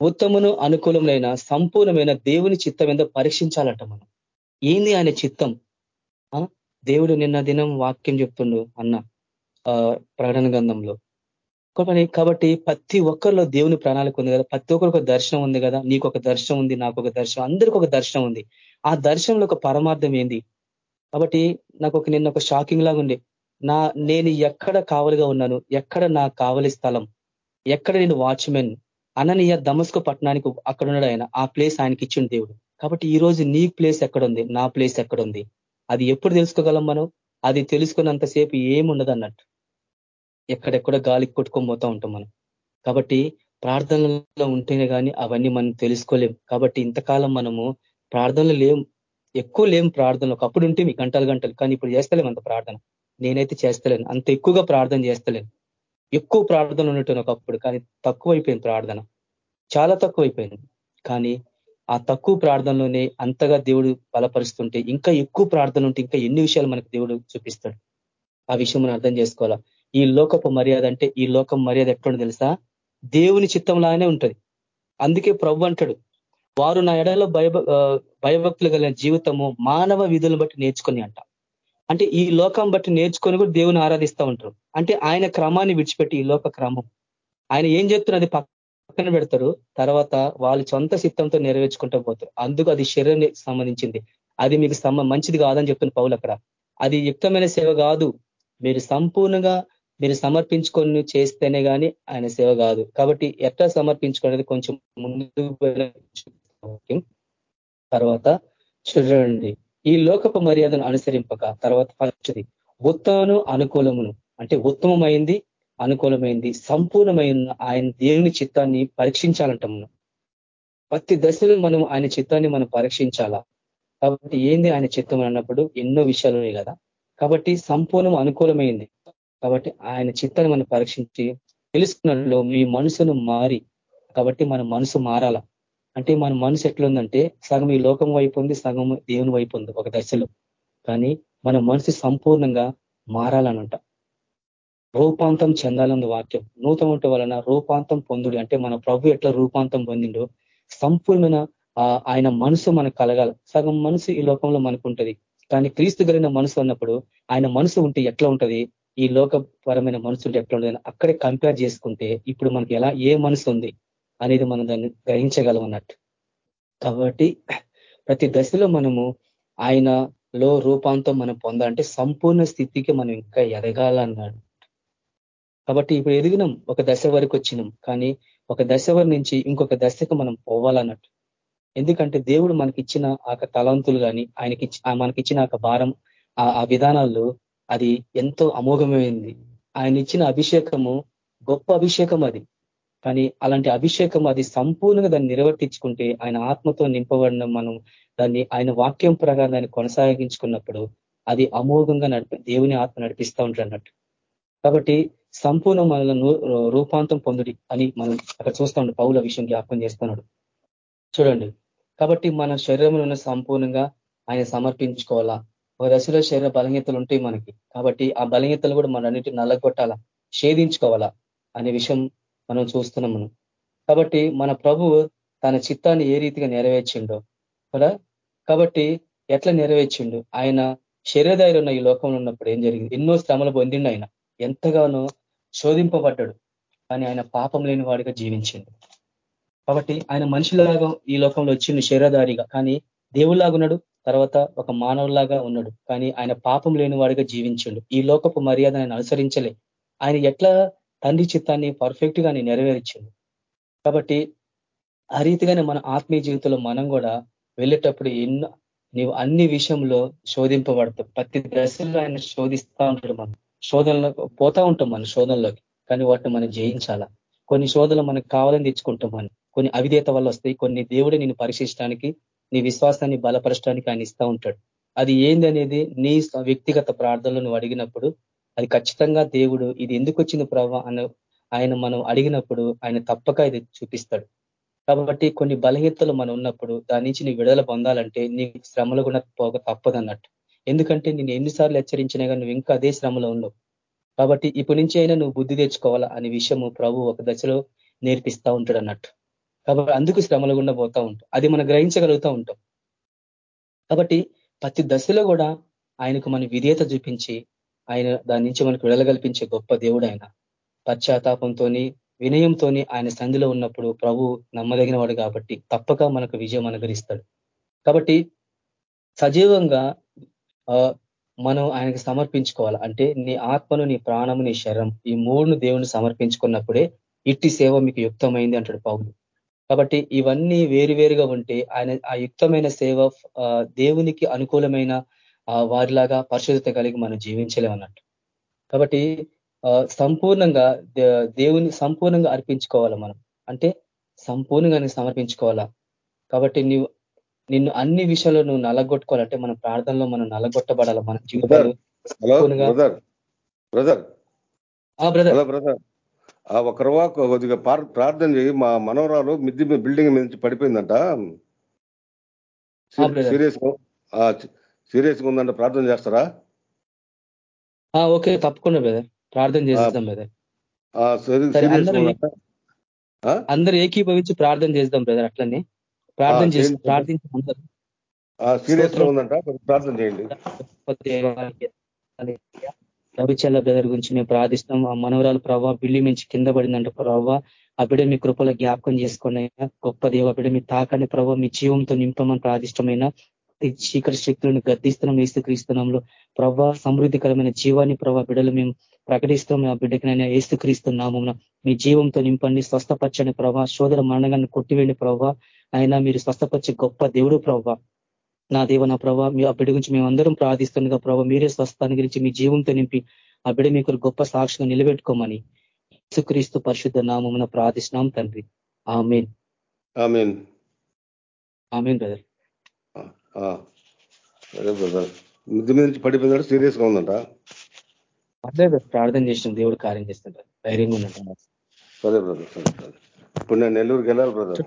ఉత్తమును అనుకూలమైన సంపూర్ణమైన దేవుని చిత్తం ఏందో పరీక్షించాలంట మనం. ఏంది ఆయన చిత్తం? దేవుడు నిన్న దినం వాక్యం చెప్తుండు అన్న ప్రకటన గంధంలో కాబట్టి ప్రతి ఒక్కరిలో దేవుని ప్రణాళిక ఉంది కదా. ప్రతి ఒక్కరికి ఒక దర్శనం ఉంది కదా. నీకు ఒక దర్శనం ఉంది నాకు ఒక దర్శనం అందరికి ఒక దర్శనం ఉంది. ఆ దర్శనంలో ఒక పరమార్థం ఏంది? కాబట్టి నాకు ఒక నిన్న ఒక షాకింగ్ లాగా ఉండే. నా నేను ఎక్కడ కావలిగా ఉన్నాను? ఎక్కడ నా కావలి స్థలం? ఎక్కడ నేను వాచ్మెన్? అననీయ దమస్కు పట్టణానికి అక్కడ ఉన్నాడు ఆయన. ఆ ప్లేస్ ఆయనకి ఇచ్చిండు దేవుడు. కాబట్టి ఈ రోజు నీ ప్లేస్ ఎక్కడుంది? నా ప్లేస్ ఎక్కడుంది? అది ఎప్పుడు తెలుసుకోగలం మనం? అది తెలుసుకున్నంతసేపు ఏముండదు అన్నట్టు. ఎక్కడెక్కడ గాలికి కొట్టుకొని పోతా ఉంటాం మనం. కాబట్టి ప్రార్థనలో ఉంటేనే కానీ అవన్నీ మనం తెలుసుకోలేం. కాబట్టి ఇంతకాలం మనము ప్రార్థనలు లేం ఎక్కువ లేం ప్రార్థనలు ఒకప్పుడు ఉంటే మీ గంటలు గంటలు కానీ ఇప్పుడు చేస్తలేం అంత ప్రార్థన. నేనైతే చేస్తలేను. అంత ఎక్కువగా ప్రార్థన చేస్తలేను. ఎక్కువ ప్రార్థన ఉన్నట్టు ఒకప్పుడు కానీ తక్కువైపోయింది ప్రార్థన. చాలా తక్కువైపోయింది. కానీ ఆ తక్కువ ప్రార్థనలోనే అంతగా దేవుడు బలపరుస్తుంటే ఇంకా ఎక్కువ ప్రార్థన ఉంటే ఇంకా ఎన్ని విషయాలు మనకు దేవుడు చూపిస్తాడు? ఆ విషయం మనం అర్థం చేసుకోవాలా? ఈ లోకపు మర్యాద అంటే ఈ లోకం మర్యాద ఎట్లుండో తెలుసా? దేవుని చిత్తంలానే ఉంటుంది. అందుకే ప్రభు అంటాడు వారు నా ఎడలో భయ భయభక్తులు కలిగిన జీవితము మానవ విధులను బట్టి నేర్చుకొని అంట. అంటే ఈ లోకం బట్టి నేర్చుకొని కూడా దేవుని ఆరాధిస్తూ ఉంటారు. అంటే ఆయన క్రమాన్ని విడిచిపెట్టి ఈ లోక క్రమం. ఆయన ఏం చెప్తున్నది పక్కన పెడతారు. తర్వాత వాళ్ళు సొంత సిద్ధంతో నెరవేర్చుకుంటూ పోతారు. అందుకు అది శరీరానికి సంబంధించింది. అది మీకు మంచిది కాదని చెప్తున్న పౌలు అక్కడ. అది యుక్తమైన సేవ కాదు. మీరు సంపూర్ణంగా మీరు సమర్పించుకొని చేస్తేనే కానీ ఆయన సేవ కాదు. కాబట్టి ఎట్లా సమర్పించుకునేది కొంచెం ముందు తర్వాత చూడండి. ఈ లోకపు మర్యాదను అనుసరింపక తర్వాత ఫస్ట్ది ఉత్తమను అనుకూలమును అంటే ఉత్తమమైంది అనుకూలమైంది సంపూర్ణమైన ఆయన దేవుని చిత్తాన్ని పరీక్షించాలంట మనం ప్రతి దశలో మనం ఆయన చిత్తాన్ని మనం పరీక్షించాలా? కాబట్టి ఏంది ఆయన చిత్తం అన్నప్పుడు ఎన్నో విషయాలు ఉన్నాయి కదా. కాబట్టి సంపూర్ణం అనుకూలమైంది. కాబట్టి ఆయన చిత్తాన్ని మనం పరీక్షించి తెలుసుకున్నట్లో మీ మనసును మారి కాబట్టి మన మనసు మారాల. అంటే మన మనసు ఎట్లుందంటే సగం ఈ లోకం వైపు ఉంది సగం దేవుని వైపు ఉంది ఒక దశలో. కానీ మన మనసు సంపూర్ణంగా మారాలనంట. రూపాంతం చెందాలన్న వాక్యం. నూతన వలన రూపాంతం పొందుడు. అంటే మన ప్రభు ఎట్లా రూపాంతం పొందిండో సంపూర్ణమైన ఆయన మనసు మనకు కలగాల. సగం మనసు ఈ లోకంలో మనకు ఉంటుంది. కానీ క్రీస్తు కలిగిన మనసు అన్నప్పుడు ఆయన మనసు ఉంటే ఎట్లా ఉంటది? ఈ లోకపరమైన మనసులు ఎట్లా అక్కడే కంపేర్ చేసుకుంటే ఇప్పుడు మనకి ఎలా ఏ మనసు ఉంది అనేది మనం దాన్ని గ్రహించగలం అన్నట్టు. కాబట్టి ప్రతి దశలో మనము ఆయనలో రూపాంతం మనం పొందాలంటే సంపూర్ణ స్థితికి మనం ఇంకా ఎదగాలన్నాడు. కాబట్టి ఇప్పుడు ఎదిగినాం ఒక దశ వరకు వచ్చినాం. కానీ ఒక దశ నుంచి ఇంకొక దశకు మనం పోవాలన్నట్టు. ఎందుకంటే దేవుడు మనకిచ్చిన ఆ తలంతులు కానీ ఆయనకి మనకిచ్చిన ఆ భారం ఆ విధానాల్లో అది ఎంతో అమోఘమైంది. ఆయన ఇచ్చిన అభిషేకము గొప్ప అభిషేకం అది. కానీ అలాంటి అభిషేకం అది సంపూర్ణంగా దాన్ని నిర్వర్తించుకుంటే ఆయన ఆత్మతో నింపబడిన మనం దాన్ని ఆయన వాక్యం ప్రకారం దాన్ని కొనసాగించుకున్నప్పుడు అది అమోఘంగా నడిపి దేవుని ఆత్మ నడిపిస్తూ ఉంటారు అన్నట్టు. కాబట్టి సంపూర్ణ మనలను రూపాంతం పొందుడి అని మనం అక్కడ చూస్తా ఉండే పౌల విషయం జ్ఞాపకం చేస్తున్నాడు. చూడండి. కాబట్టి మన శరీరంలో సంపూర్ణంగా ఆయన సమర్పించుకోవాలా? ఒక దశలో శరీర బలహీనతలు ఉంటాయి మనకి. కాబట్టి ఆ బలహీనతలు కూడా మన అన్నిటి నల్లగొట్టాలా? షేధించుకోవాలా అనే విషయం మనం చూస్తున్నాం మనం. కాబట్టి మన ప్రభు తన చిత్తాన్ని ఏ రీతిగా నెరవేర్చిండో కదా? కాబట్టి ఎట్లా నెరవేర్చిండు? ఆయన శరీరదాయిలు ఉన్న ఈ లోకంలో ఉన్నప్పుడు ఏం జరిగింది? ఎన్నో శ్రమలు పొందిండు ఆయన. ఎంతగానో శోధింపబడ్డాడు. కానీ ఆయన పాపం లేని వాడిగా జీవించిండు. కాబట్టి ఆయన మనిషిలాగా ఈ లోకంలో వచ్చిండు శరీరధారిగా. కానీ దేవుళ్ళలాగున్నాడు తర్వాత ఒక మానవులాగా ఉన్నాడు. కానీ ఆయన పాపం లేని వాడిగా జీవించాడు. ఈ లోకపు మర్యాద ఆయన అనుసరించలే. ఆయన ఎట్లా తండ్రి చిత్తాన్ని పర్ఫెక్ట్గా నెరవేర్చిండు. కాబట్టి ఆ రీతిగానే మన ఆత్మీయ జీవితంలో మనం కూడా వెళ్ళేటప్పుడు ఎన్నో నీవు అన్ని విషయంలో శోధింపబడతావు. ప్రతి దశలో ఆయన శోధిస్తూ ఉంటాడు మనం. శోధనలో పోతా ఉంటాం మన శోధనలోకి. కానీ వాటిని మనం జయించాలా? కొన్ని శోధనలు మనకు కావాలని తెచ్చుకుంటాం మనం. కొన్ని అవిధేత వల్ల వస్తాయి. కొన్ని దేవుడే నేను పరీక్షించడానికి నీ విశ్వాసాన్ని బలపరచడానికి ఆయన ఇస్తూ ఉంటాడు. అది ఏంది నీ వ్యక్తిగత ప్రార్థనలు నువ్వు అడిగినప్పుడు అది ఖచ్చితంగా దేవుడు ఇది ఎందుకు వచ్చింది ప్రభావ అన్న ఆయన మనం అడిగినప్పుడు ఆయన తప్పక ఇది చూపిస్తాడు. కాబట్టి కొన్ని బలహీనతలు మనం ఉన్నప్పుడు దాని నుంచి నీ విడుదల పొందాలంటే నీ శ్రమలు కూడా పోక తప్పదన్నట్టు. ఎందుకంటే నేను ఎన్నిసార్లు హెచ్చరించినా కానీ నువ్వు ఇంకా అదే శ్రమలో ఉన్నావు. కాబట్టి ఇప్పటి నుంచి అయినా నువ్వు బుద్ధి తెచ్చుకోవాలా అనే విషయము ప్రభు ఒక దశలో నేర్పిస్తా ఉంటాడు అన్నట్టు కాబట్టి అందుకు శ్రమలు గుండా పోతా ఉంటాం. అది మనం గ్రహించగలుగుతూ ఉంటాం. కాబట్టి ప్రతి దశలో కూడా ఆయనకు మన విధేయత చూపించి ఆయన దాని నుంచి మనకు విడలగల్పించే గొప్ప దేవుడు ఆయన. పశ్చాత్తాపంతో వినయంతో ఆయన సంధిలో ఉన్నప్పుడు ప్రభు నమ్మదగిన వాడు కాబట్టి తప్పక మనకు విజయం అనుగ్రహిస్తాడు. కాబట్టి సజీవంగా మనం ఆయనకు సమర్పించుకోవాలి. అంటే నీ ఆత్మను నీ ప్రాణము నీ శరం ఈ మూడును దేవుని సమర్పించుకున్నప్పుడే ఇట్టి సేవ మీకు యుక్తమైంది అంటాడు పౌరుడు కాబట్టి ఇవన్నీ వేరువేరుగా ఉంటే ఆయన ఆ యుక్తమైన సేవ దేవునికి అనుకూలమైన వారిలాగా పరిశుద్ధత కలిగి మనం జీవించలేమన్నట్టు కాబట్టి సంపూర్ణంగా దేవుని సంపూర్ణంగా అర్పించుకోవాలా మనం? అంటే సంపూర్ణంగా సమర్పించుకోవాలా? కాబట్టి నీవు నిన్ను అన్ని విషయాల్లో నువ్వు నలగొట్టుకోవాలంటే మన ప్రార్థనలో మనం నలగొట్టబడాలి? మన జీవితంలో బ్రదర్. బ్రదర్ ఒక కొద్దిగా ప్రార్థన చేయి. మా మనవరాలు మిద్ది బిల్డింగ్ మీద నుంచి పడిపోయిందంట. సీరియస్ సీరియస్గా ఉందంటే. ప్రార్థన చేస్తారా? ఓకే. తప్పకుండా బ్రదర్. ప్రార్థన చేస్తాం బ్రదర్. అందరూ ఏకీభవించి ప్రార్థన చేద్దాం బ్రదర్ అట్లనే. ప్రార్థన చేసి ప్రార్థించి అందరూ. సీరియస్గా ఉందంట. ప్రార్థన చేయండి. రవిచల్ల బ్రదర్ గురించి మేము ప్రార్థిస్తాం. ఆ మనవరాలు ప్రభావ బిల్లి మించి కింద పడిందంట ప్రభావ ఆ బిడ్డ మీ కృపలో జ్ఞాపకం చేసుకునే గొప్ప దేవ బిడ్డ మీ తాకని ప్రభావ మీ జీవంతో నింపమని ప్రాదిష్టమైన చీకటి శక్తులను గద్దిస్తున్నాం ఏసుక్రీస్తునంలో ప్రభా సమృద్ధికరమైన జీవాన్ని ప్రభా బిడ్డలు మేము ప్రకటిస్తాం. ఆ బిడ్డకి ఏసుక్రీస్తున్నాము మీ జీవంతో నింపండి స్వస్థపచ్చని ప్రభా శోధన మరణగాన్ని కొట్టివేండి ప్రభా అయినా మీరు స్వస్థపచ్చే గొప్ప దేవుడు ప్రభా నా దేవ నా ప్రభావ మీ ఆ బిడ్డ గురించి మేమందరం ప్రార్థిస్తుండగా ప్రభావ మీరే స్వస్థాన్ని గురించి మీ జీవంతో నింపి ఆ బిడ్డ మీకు గొప్ప సాక్షిగా నిలబెట్టుకోమని యేసుక్రీస్తు పరిశుద్ధ నామమున ప్రార్థిస్తున్నాం తండ్రి. ఆమెన్. ఆమెన్. Amen brother. సరే బ్రదర్ ముద్దు మీద నుంచి పడిపోయిందంటే సీరియస్గా ఉందంట. అదే ప్రార్థన చేసిన దేవుడు కార్యం చేస్తుంటారు ధైర్యంగా సరే బ్రదర్ సరే ఇప్పుడు నేను నెల్లూరుకి వెళ్ళాలి బ్రదర్.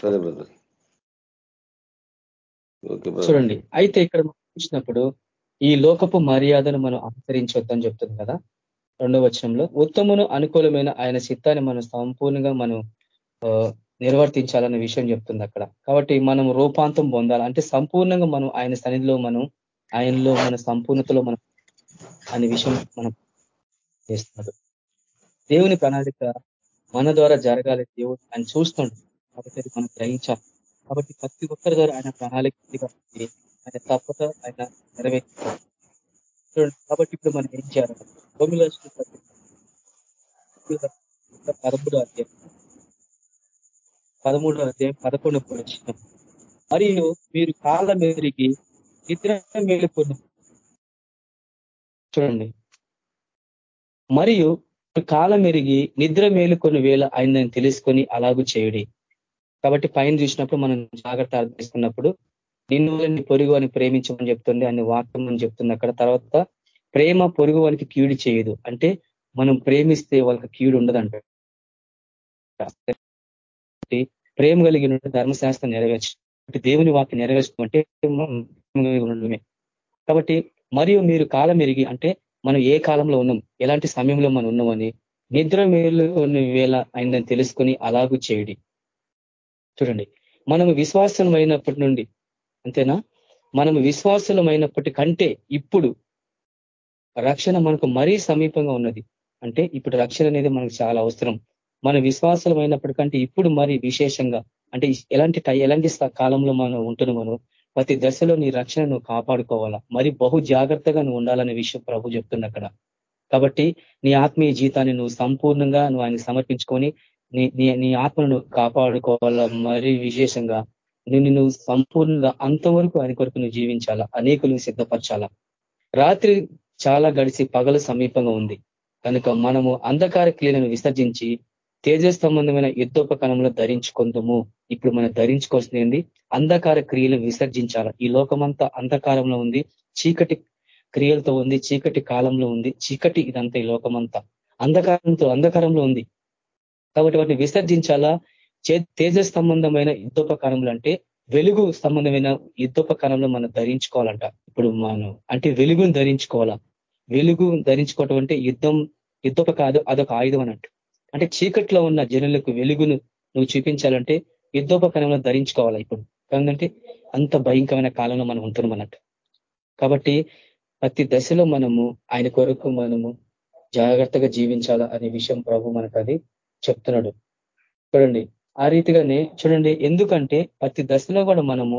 సరే బ్రదర్. చూడండి అయితే ఇక్కడ చూసినప్పుడు ఈ లోకపు మర్యాదను మనం అనుసరించొద్దని చెప్తుంది కదా రెండో వచనంలో. ఉత్తమును అనుకూలమైన ఆయన చిత్తాన్ని మనం సంపూర్ణంగా మనం నిర్వర్తించాలనే విషయం చెప్తుంది అక్కడ. కాబట్టి మనం రూపాంతం పొందాలి. అంటే సంపూర్ణంగా మనం ఆయన సన్నిధిలో మనం ఆయనలో మన సంపూర్ణతలో మనం అనే విషయం మనం చేస్తున్నాడు దేవుని ప్రణాళిక మన ద్వారా జరగాలి దేవుడు ఆయన చూస్తుంటాడు కాబట్టి మనం గ్రహించాలి. కాబట్టి ప్రతి ఒక్కరి ద్వారా ఆయన ప్రణాళిక కాబట్టి ఆయన తప్పక ఆయన నెరవేర్చాలి చూడండి కాబట్టి ఇప్పుడు మనం ఏం చేయాలి? భూమిలో పదమూడు అధ్యాయం. పదమూడో అధ్యాయం పదకొండు వచ్చిన మరియు మీరు కాళ్ళ మేరికి నిద్ర మేలుకొని చూడండి. మరియు కాలం ఎరిగి నిద్ర మేలుకొని వేళ ఆయన తెలుసుకొని అలాగూ చేయుడి. కాబట్టి పైన చూసినప్పుడు మనం జాగ్రత్త అర్థిస్తున్నప్పుడు నిన్ను పొరుగు అని ప్రేమించమని చెప్తుంది అని వాక్యం అని చెప్తుంది అక్కడ. తర్వాత ప్రేమ పొరుగు వానికి కీడు చేయదు. అంటే మనం ప్రేమిస్తే వాళ్ళకి కీడు ఉండదంట ప్రేమ కలిగిన ధర్మశాస్త్రం నెరవేర్చు దేవుని వాక్యం నెరవేర్చుకుంటే కాబట్టి మరియు మీరు కాలం ఎరిగి అంటే మనం ఏ కాలంలో ఉన్నాం ఎలాంటి సమయంలో మనం ఉన్నామని నిద్ర మేలు వేళ అయిందని తెలుసుకొని అలాగూ చేయడి. చూడండి. మనం విశ్వాసమైనప్పటి నుండి అంతేనా? మనం విశ్వాసమైనప్పటి కంటే ఇప్పుడు రక్షణ మనకు మరీ సమీపంగా ఉన్నది. అంటే ఇప్పుడు రక్షణ అనేది మనకు చాలా అవసరం. మన విశ్వాసమైనప్పటికంటే ఇప్పుడు మరి విశేషంగా అంటే ఎలాంటి ఎలాంటి కాలంలో మనం ఉంటున్నాం మనం ప్రతి దశలో నీ రక్షణ నువ్వు కాపాడుకోవాలా. మరి బహు జాగ్రత్తగా నువ్వు ఉండాలనే విషయం ప్రభు చెప్తున్న అక్కడ కాబట్టి నీ ఆత్మీయ జీతాన్ని నువ్వు సంపూర్ణంగా నువ్వు ఆయన సమర్పించుకొని నీ నీ ఆత్మను కాపాడుకోవాలా? మరి విశేషంగా నిన్ను నువ్వు సంపూర్ణంగా అంతవరకు ఆయన కొరకు నువ్వు జీవించాలా? అనేకులు సిద్ధపరచాలా? రాత్రి చాలా గడిచి పగలు సమీపంగా ఉంది. కనుక మనము అంధకార క్రియలను విసర్జించి తేజ సంబంధమైన యుద్ధోపకరణంలో ధరించుకుందాము. ఇప్పుడు మనం ధరించుకోవాల్సింది అంధకార క్రియలు విసర్జించాల? ఈ లోకమంతా అంధకారంలో ఉంది చీకటి క్రియలతో ఉంది చీకటి కాలంలో ఉంది చీకటి ఇదంతా ఈ లోకమంతా. అంధకారంతో అంధకారంలో ఉంది. కాబట్టి వాటిని విసర్జించాలా? తేజ సంబంధమైన యుద్ధోపకరణములు అంటే వెలుగు సంబంధమైన యుద్ధోపకరణంలో మనం ధరించుకోవాలంట. ఇప్పుడు మనం అంటే వెలుగును ధరించుకోవాలా? వెలుగు ధరించుకోవటం అంటే యుద్ధం యుద్ధోపకాదు అదొక ఆయుధం అన్నట్టు. అంటే చీకట్లో ఉన్న జనులకు వెలుగును నువ్వు చూపించాలంటే యుద్ధోపకరణంలో ధరించుకోవాలా ఇప్పుడు? ఎందుకంటే అంత భయంకరమైన కాలంలో మనం ఉంటున్నాం అన్నట్టు. కాబట్టి ప్రతి దశలో మనము ఆయన కొరకు మనము జాగ్రత్తగా జీవించాలా అనే విషయం ప్రభు మనకు అది చెప్తున్నాడు. చూడండి ఆ రీతిగానే చూడండి ఎందుకంటే ప్రతి దశలో కూడా మనము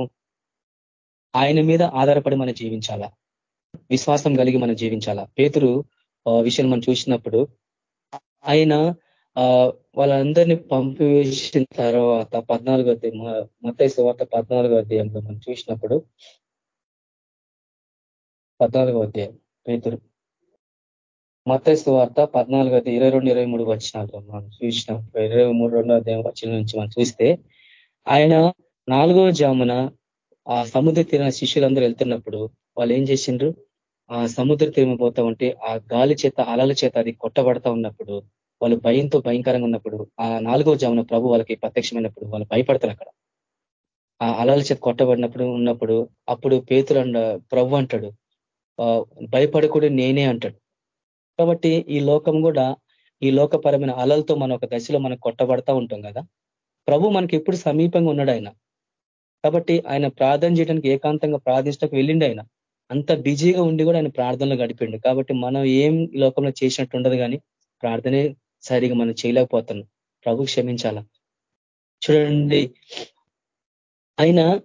ఆయన మీద ఆధారపడి మనం జీవించాలా? విశ్వాసం కలిగి మనం జీవించాలా? పేతురు విషయం మనం చూసినప్పుడు ఆయన వాళ్ళందరినీ పంపివేసిన తర్వాత పద్నాలుగో అధ్యాయం మతైసు వార్త పద్నాలుగో అధ్యాయంలో మనం చూసినప్పుడు పద్నాలుగో అధ్యాయం పేతురు. మతైసు వార్త పద్నాలుగు అయితే ఇరవై రెండు ఇరవై మూడు వచ్చినాలు మనం చూసినప్పుడు ఇరవై మూడు రెండో అధ్యాయం వచ్చిన నుంచి మనం చూస్తే ఆయన నాలుగో జామున ఆ సముద్ర తీరిన శిష్యులందరూ వెళ్తున్నప్పుడు వాళ్ళు ఏం చేసిండ్రు? ఆ సముద్ర తీరం పోతా ఉంటే ఆ గాలి చేత అలల చేత అది కొట్టబడతా ఉన్నప్పుడు వాళ్ళు భయంతో భయంకరంగా ఉన్నప్పుడు ఆ నాలుగో జామున ప్రభు వాళ్ళకి ప్రత్యక్షమైనప్పుడు వాళ్ళు భయపడతారు అక్కడ. ఆ అలల చేత కొట్టబడినప్పుడు ఉన్నప్పుడు అప్పుడు పేతులు ప్రభు అంటాడు భయపడకూడదు నేనే అంటాడు. కాబట్టి ఈ లోకం కూడా ఈ లోకపరమైన అలలతో మనం ఒక దశలో మనం కొట్టబడతా ఉంటాం కదా. ప్రభు మనకి ఎప్పుడు సమీపంగా ఉన్నాడు ఆయన. కాబట్టి ఆయన ప్రార్థన చేయడానికి ఏకాంతంగా ప్రార్థించడానికి వెళ్ళిండు ఆయన. అంత బిజీగా ఉండి కూడా ఆయన ప్రార్థనలో గడిపిండు. కాబట్టి మనం ఏం లోకంలో చేసినట్టు ఉండదు కానీ ప్రార్థనే సరిగా మనం చేయలేకపోతున్నాం. ప్రభు క్షమించాల? చూడండి. అయినా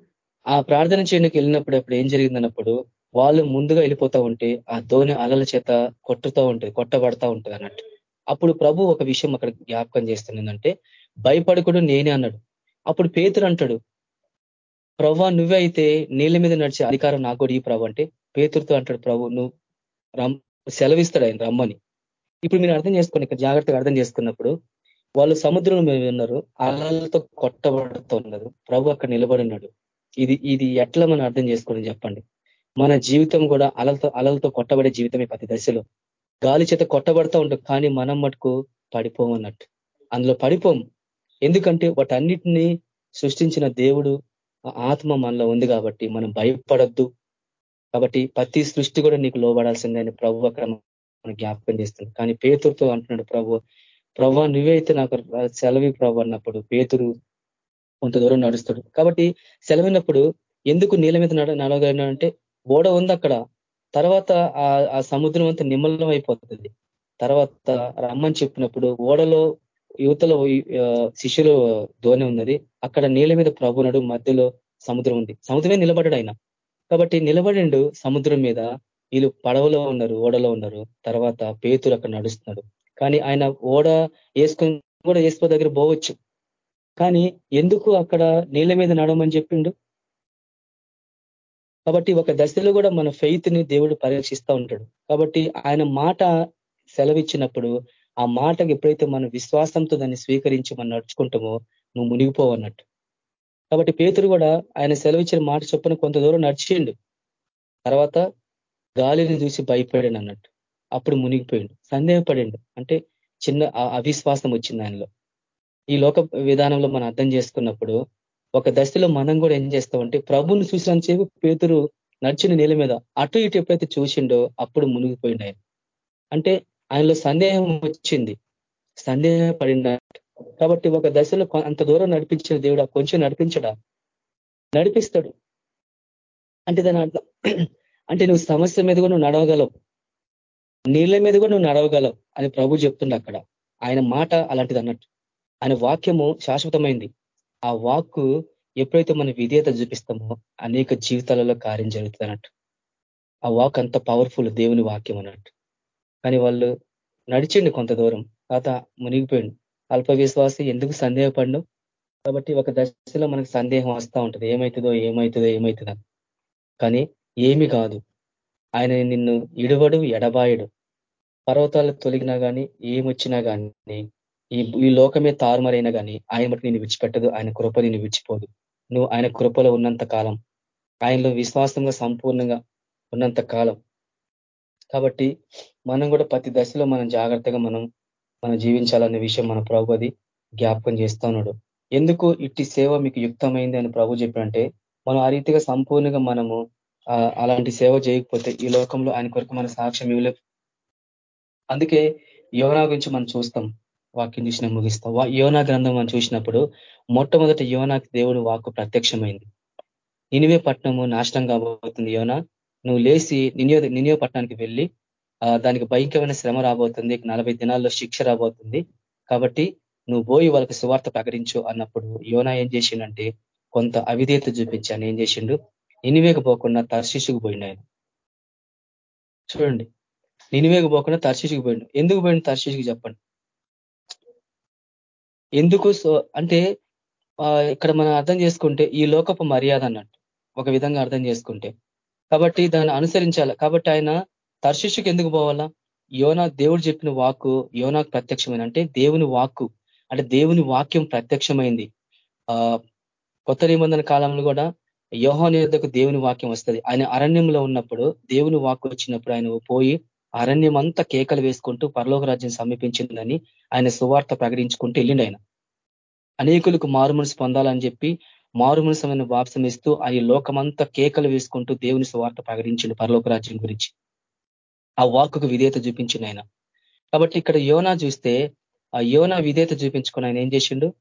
ఆ ప్రార్థన చేయడానికి వెళ్ళినప్పుడు అప్పుడు ఏం జరిగిందన్నప్పుడు వాళ్ళు ముందుగా వెళ్ళిపోతూ ఉంటే ఆ ధోని అలల చేత కొట్టుతూ ఉంటుంది కొట్టబడతా ఉంటుంది అన్నట్టు. అప్పుడు ప్రభు ఒక విషయం అక్కడ జ్ఞాపకం చేస్తుందంటే భయపడకుడు నేనే అన్నాడు. అప్పుడు పేతురు అంటాడు ప్రభా నువ్వే అయితే నీళ్ళ మీద నడిచే అధికారం నాకు కూడా ఈ ప్రభు అంటే పేతురుతో అంటాడు ప్రభు నువ్వు రమ్ సెలవిస్తాడు ఆయన రమ్మని. ఇప్పుడు మీరు అర్థం చేసుకోండి ఇక్కడ జాగ్రత్తగా అర్థం చేసుకున్నప్పుడు వాళ్ళు సముద్రం మీద ఉన్నారు అలలతో కొట్టబడుతున్నారు ప్రభు అక్కడ నిలబడి ఉన్నాడు. ఇది ఇది ఎట్లా మనం అర్థం చేసుకోండి చెప్పండి? మన జీవితం కూడా అలలతో అలలతో కొట్టబడే జీవితమే ప్రతి దశలో. గాలి చేత కొట్టబడతా ఉంటుంది కానీ మనం మటుకు పడిపోమన్నట్టు. అందులో పడిపోం. ఎందుకంటే వాటన్నిటినీ సృష్టించిన దేవుడు ఆత్మ మనలో ఉంది కాబట్టి మనం భయపడద్దు. కాబట్టి ప్రతి సృష్టి కూడా నీకు లోబడాల్సిందని ప్రభు అక్కడ మన జ్ఞాపకం చేస్తుంది కానీ పేతురుతో అంటున్నాడు ప్రభు ప్రభు నువ్వైతే నాకు సెలవి ప్రభు అన్నప్పుడు పేతురు కొంత దూరం నడుస్తాడు. కాబట్టి సెలవినప్పుడు ఎందుకు నీళ్ళ మీద నడ అంటే ఓడ ఉంది అక్కడ. తర్వాత ఆ సముద్రం అంతా నిమ్మలం అయిపోతుంది. తర్వాత రమ్మని చెప్పినప్పుడు ఓడలో యువతలో శిష్యులు ధోని ఉన్నది. అక్కడ నీళ్ళ మీద ప్రభునడు మధ్యలో సముద్రం ఉంది. సముద్రమే నిలబడ్డాడు ఆయన. కాబట్టి నిలబడిండు సముద్రం మీద. వీళ్ళు పడవలో ఉన్నారు ఓడలో ఉన్నారు. తర్వాత పేతులు అక్కడ నడుస్తున్నాడు. కానీ ఆయన ఓడ వేసుకొని కూడా వేసుకో దగ్గర పోవచ్చు. కానీ ఎందుకు అక్కడ నీళ్ళ మీద నడవమని చెప్పిండు? కాబట్టి ఒక దశలో కూడా మన ఫెయిత్ని దేవుడు పరీక్షిస్తూ ఉంటాడు. కాబట్టి ఆయన మాట సెలవిచ్చినప్పుడు ఆ మాటకి ఎప్పుడైతే మన విశ్వాసంతో దాన్ని స్వీకరించి మనం నడుచుకుంటామో నువ్వు మునిగిపోవన్నట్టు కాబట్టి పేతురు కూడా ఆయన సెలవిచ్చిన మాట చొప్పున కొంత దూరం నడిచిండు. తర్వాత గాలిని చూసి భయపడాడు అన్నట్టు. అప్పుడు మునిగిపోయిండు. సందేహపడిండు. అంటే చిన్న అవిశ్వాసం వచ్చింది ఆయనలో. ఈ లోక విధానంలో మనం అర్థం చేసుకున్నప్పుడు ఒక దశలో మనం కూడా ఏం చేస్తామంటే ప్రభుని చూసినంతసేపు పేతురు నడిచిన నేల మీద అటు ఇటు ఎప్పుడైతే చూసిండో అప్పుడు మునిగిపోయిండు ఆయన అంటే ఆయనలో సందేహం వచ్చింది. సందేహపడిండ కాబట్టి ఒక దశలో అంత దూరం నడిపించిన దేవుడు కొంచెం నడిపించడా? నడిపిస్తాడు. అంటే దాని అర్థం *clears throat* అంటే నువ్వు సమస్య మీద కూడా నువ్వు నడవగలవు. నీళ్ళ మీద కూడా నువ్వు నడవగలవు అని ప్రభు చెప్తుండ అక్కడ. ఆయన మాట అలాంటిది అన్నట్టు. ఆయన వాక్యము శాశ్వతమైంది. ఆ వాక్కు ఎప్పుడైతే మనం విధేయత చూపిస్తామో అనేక జీవితాలలో కార్యం జరుగుతుంది అన్నట్టు ఆ వాక్ అంత పవర్ఫుల్ దేవుని వాక్యం అన్నట్టు. కానీ వాళ్ళు నడిచిండి కొంత దూరం తాత మునిగిపోయిండు. అల్ప విశ్వాసి ఎందుకు సందేహపడ్డు కాబట్టి ఒక దశలో మనకు సందేహం వస్తూ ఉంటుంది. ఏమవుతుందో ఏమవుతుందో ఏమవుతుందో కానీ ఏమి కాదు. ఆయన నిన్ను ఇడవడు ఎడబాయడు. పర్వతాలు తొలగినా కానీ ఏమొచ్చినా కానీ ఈ ఈ లోకమే తారుమరైనా కానీ ఆయన బట్టి నేను విడిచిపెట్టదు ఆయన కృప నేను విడిచిపోదు. నువ్వు ఆయన కృపలో ఉన్నంత కాలం ఆయనలో విశ్వాసంగా సంపూర్ణంగా ఉన్నంత కాలం. కాబట్టి మనం కూడా ప్రతి దశలో మనం జాగ్రత్తగా మనం మనం జీవించాలనే విషయం మన ప్రభు అది జ్ఞాపకం చేస్తున్నాడు ఎందుకు ఇట్టి సేవ మీకు యుక్తమైంది అని ప్రభు చెప్పినంటే మనం ఆ రీతిగా సంపూర్ణంగా మనము అలాంటి సేవ చేయకపోతే ఈ లోకంలో ఆయన కొరకు మన సాక్ష్యం ఇవ్వలేదు అందుకే యోనా గురించి మనం చూస్తాం. వాక్యం చూసిన ముగిస్తా. యోనా గ్రంథం మనం చూసినప్పుడు మొట్టమొదటి యోనాకి దేవుడు వాక్కు ప్రత్యక్షమైంది. నినివే పట్టణము నాశనం కాబోతుంది యోనా. నువ్వు లేచి నినియో నినియో పట్టణానికి వెళ్ళి దానికి భయంకరమైన శ్రమ రాబోతుంది. నలభై దినాల్లో శిక్ష రాబోతుంది. కాబట్టి నువ్వు పోయి వాళ్ళకి సువార్త ప్రకటించు అన్నప్పుడు యోనా ఏం చేసిండంటే కొంత అవిధేత చూపించాను. ఏం చేసిండు? నినివేగ పోకుండా తర్శిషుకు పోయిండు ఆయన. చూడండి. నినివేగ పోకుండా తర్శిషుకు పోయిండు. ఎందుకు పోయిండు తర్శిషుకు చెప్పండి? ఎందుకు సో అంటే ఇక్కడ మనం అర్థం చేసుకుంటే ఈ లోకపు మర్యాద అన్నట్టు ఒక విధంగా అర్థం చేసుకుంటే. కాబట్టి దాన్ని అనుసరించాలి. కాబట్టి ఆయన తర్శిష్యుకి ఎందుకు పోవాలా? యోనా దేవుడు చెప్పిన వాక్కు యోనాకు ప్రత్యక్షమైన అంటే దేవుని వాక్కు అంటే దేవుని వాక్యం ప్రత్యక్షమైంది. ఆ కొత్త నిబంధన కాలంలో కూడా యోహాన్ యుద్ధకు దేవుని వాక్యం వస్తుంది. ఆయన అరణ్యంలో ఉన్నప్పుడు దేవుని వాక్కు వచ్చినప్పుడు ఆయన పోయి అరణ్యం అంతా కేకలు వేసుకుంటూ పరలోక రాజ్యం సమీపించిందని ఆయన సువార్త ప్రకటించుకుంటూ వెళ్ళిండు ఆయన. అనేకులకు మారుమనసు పొందాలని చెప్పి మారుమనసమైన వాప్సం ఇస్తూ ఆయన లోకమంతా కేకలు వేసుకుంటూ దేవుని సువార్త ప్రకటించిండు పరలోక రాజ్యం గురించి. ఆ వాక్కుకు విధేయత చూపించిండు ఆయన. కాబట్టి ఇక్కడ యోనా చూస్తే ఆ యోనా విధేయత చూపించుకొని ఆయన ఏం చేసిండు?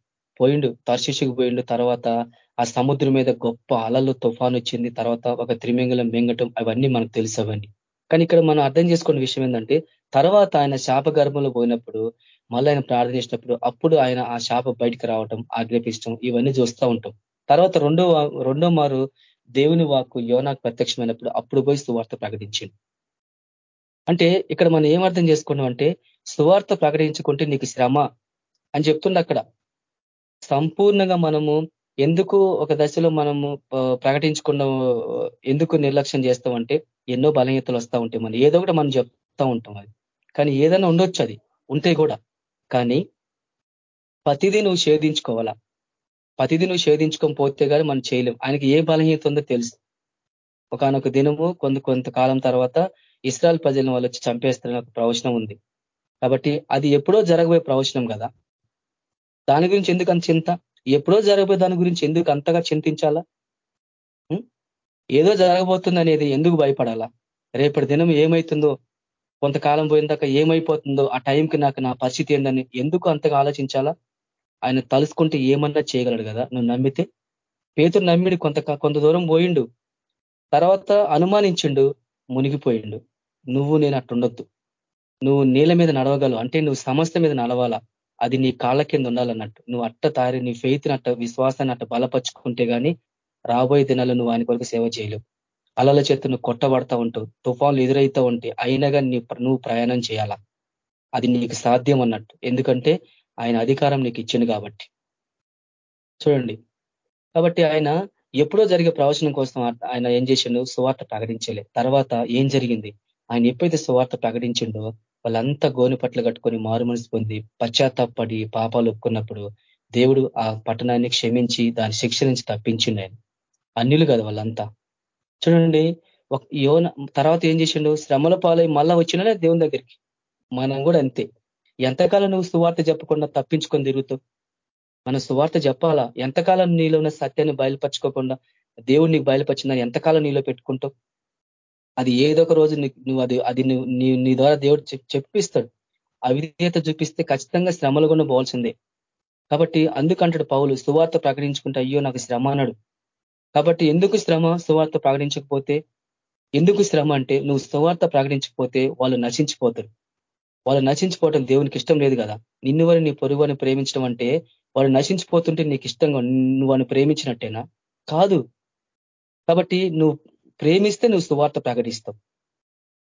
పోయిండు తర్శిషుకు పోయిండు. తర్వాత ఆ సముద్రం మీద గొప్ప అలలు తుఫాన్ వచ్చింది. తర్వాత ఒక త్రిమింగలం మింగటం అవన్నీ మనకు తెలుసు అవన్నీ. కానీ ఇక్కడ మనం అర్థం చేసుకున్న విషయం ఏంటంటే తర్వాత ఆయన శాప గర్భంలో పోయినప్పుడు మళ్ళీ ఆయన ప్రార్థన చేసినప్పుడు అప్పుడు ఆయన ఆ శాప బయటికి రావటం ఆజ్ఞాపించడం ఇవన్నీ చూస్తూ ఉంటాం. తర్వాత రెండో రెండో మారు దేవుని వాక్కు యోనాకు ప్రత్యక్షమైనప్పుడు అప్పుడు పోయి సువార్త ప్రకటించింది అంటే ఇక్కడ మనం ఏం అర్థం చేసుకున్నాం అంటే సువార్త ప్రకటించుకుంటే నీకు శ్రమ అని చెప్తుండ అక్కడ. సంపూర్ణంగా మనము ఎందుకు ఒక దశలో మనము ప్రకటించుకున్న ఎందుకు నిర్లక్ష్యం చేస్తామంటే ఎన్నో బలహీనతలు వస్తూ ఉంటాయి మనం ఏదో ఒకటి మనం చెప్తా ఉంటాం అది. కానీ ఏదైనా ఉండొచ్చు అది. ఉంటే కూడా. కానీ ప్రతిదీ నువ్వు షేధించుకోవాలా ప్రతిదీ నువ్వు షేధించుకోకపోతే కానీ మనం చేయలేం. ఆయనకి ఏ బలహీనత ఉందో తెలుసు. ఒకనొక దినము కొంత కొంతకాలం తర్వాత ఇస్రాయల్ ప్రజలను వాళ్ళు వచ్చి చంపేస్తున్న ఒక ప్రవచనం ఉంది. కాబట్టి అది ఎప్పుడో జరగబోయే ప్రవచనం కదా. దాని గురించి ఎందుకు అంత చింత? ఎప్పుడో జరగబోయే దాని గురించి ఎందుకు అంతగా చింతించాలా? ఏదో జరగబోతుంది అనేది ఎందుకు భయపడాలా? రేపటి దినం ఏమవుతుందో కొంతకాలం పోయిన దాకా ఏమైపోతుందో ఆ టైంకి నాకు నా పరిస్థితి ఏందని ఎందుకు అంతగా ఆలోచించాలా? ఆయన తలుసుకుంటే ఏమన్నా చేయగలడు కదా నువ్వు నమ్మితే? పేతురు నమ్మిడి కొంత కొంత దూరం పోయిండు. తర్వాత అనుమానించిండు మునిగిపోయిండు. నువ్వు నేను అట్టుండొద్దు. నువ్వు నీళ్ళ మీద నడవగలవు. అంటే నువ్వు సమస్య మీద నడవాలా? అది నీ కాళ్ళ కింద ఉండాలన్నట్టు. నువ్వు అట్ట తారి నీ ఫెయిత్ని అట్ట విశ్వాసాన్ని అట్ట బలపరుచుకుంటే కానీ రాబోయే దినాలు నువ్వు ఆయన కొరకు సేవ చేయలేవు. అలల చేత నువ్వు కొట్టబడతా ఉంటావు తుఫాన్లు ఎదురైతా ఉంటే అయినా కానీ నువ్వు ప్రయాణం చేయాలా? అది నీకు సాధ్యం అన్నట్టు. ఎందుకంటే ఆయన అధికారం నీకు ఇచ్చింది కాబట్టి. చూడండి. కాబట్టి ఆయన ఎప్పుడో జరిగే ప్రవచనం కోసం ఆయన ఏం చేసిండు? సువార్త ప్రకటించలే. తర్వాత ఏం జరిగింది? ఆయన ఎప్పుడైతే సువార్త ప్రకటించిండో వాళ్ళంతా గోని పట్ల కట్టుకొని మారుమనసు పొంది పశ్చాత్తాపడి పాపాలు ఒప్పుకున్నప్పుడు దేవుడు ఆ పట్టణాన్ని క్షమించి దాని శిక్ష నుంచి తప్పించిండు ఆయన. అన్యులు కదా వాళ్ళంతా. చూడండి యోన తర్వాత ఏం చేసిండు? శ్రమల పాలై మళ్ళా వచ్చినా దేవుని దగ్గరికి? మనం కూడా అంతే. ఎంతకాలం నువ్వు సువార్త చెప్పకుండా తప్పించుకొని తిరుగుతావు మన సువార్త చెప్పాలా? ఎంతకాలం నీలో ఉన్న సత్యాన్ని బయలుపరచుకోకుండా దేవుడు నీకు బయలుపరిచిందని ఎంతకాలం నీలో పెట్టుకుంటావు? అది ఏదో ఒక రోజు నువ్వు అది అది నీ ద్వారా దేవుడు చెప్పిస్తాడు. అవిధేయత చూపిస్తే ఖచ్చితంగా శ్రమలు కూడా పోవాల్సిందే. కాబట్టి అందుకంటాడు పౌలు సువార్త ప్రకటించుకుంటే అయ్యో నాకు శ్రమ అన్నాడు. కాబట్టి ఎందుకు శ్రమ? సువార్త ప్రకటించకపోతే ఎందుకు శ్రమ అంటే నువ్వు సువార్త ప్రకటించకపోతే వాళ్ళు నశించిపోతారు. వాళ్ళు నశించిపోవటం దేవునికి ఇష్టం లేదు కదా. నిన్ను వారి నీ పొరుగుని ప్రేమించడం అంటే వాడు నశించిపోతుంటే నీకు ఇష్టంగా నువ్వు వాడిని ప్రేమించినట్టేనా? కాదు. కాబట్టి నువ్వు ప్రేమిస్తే నువ్వు సువార్త ప్రకటిస్తావు.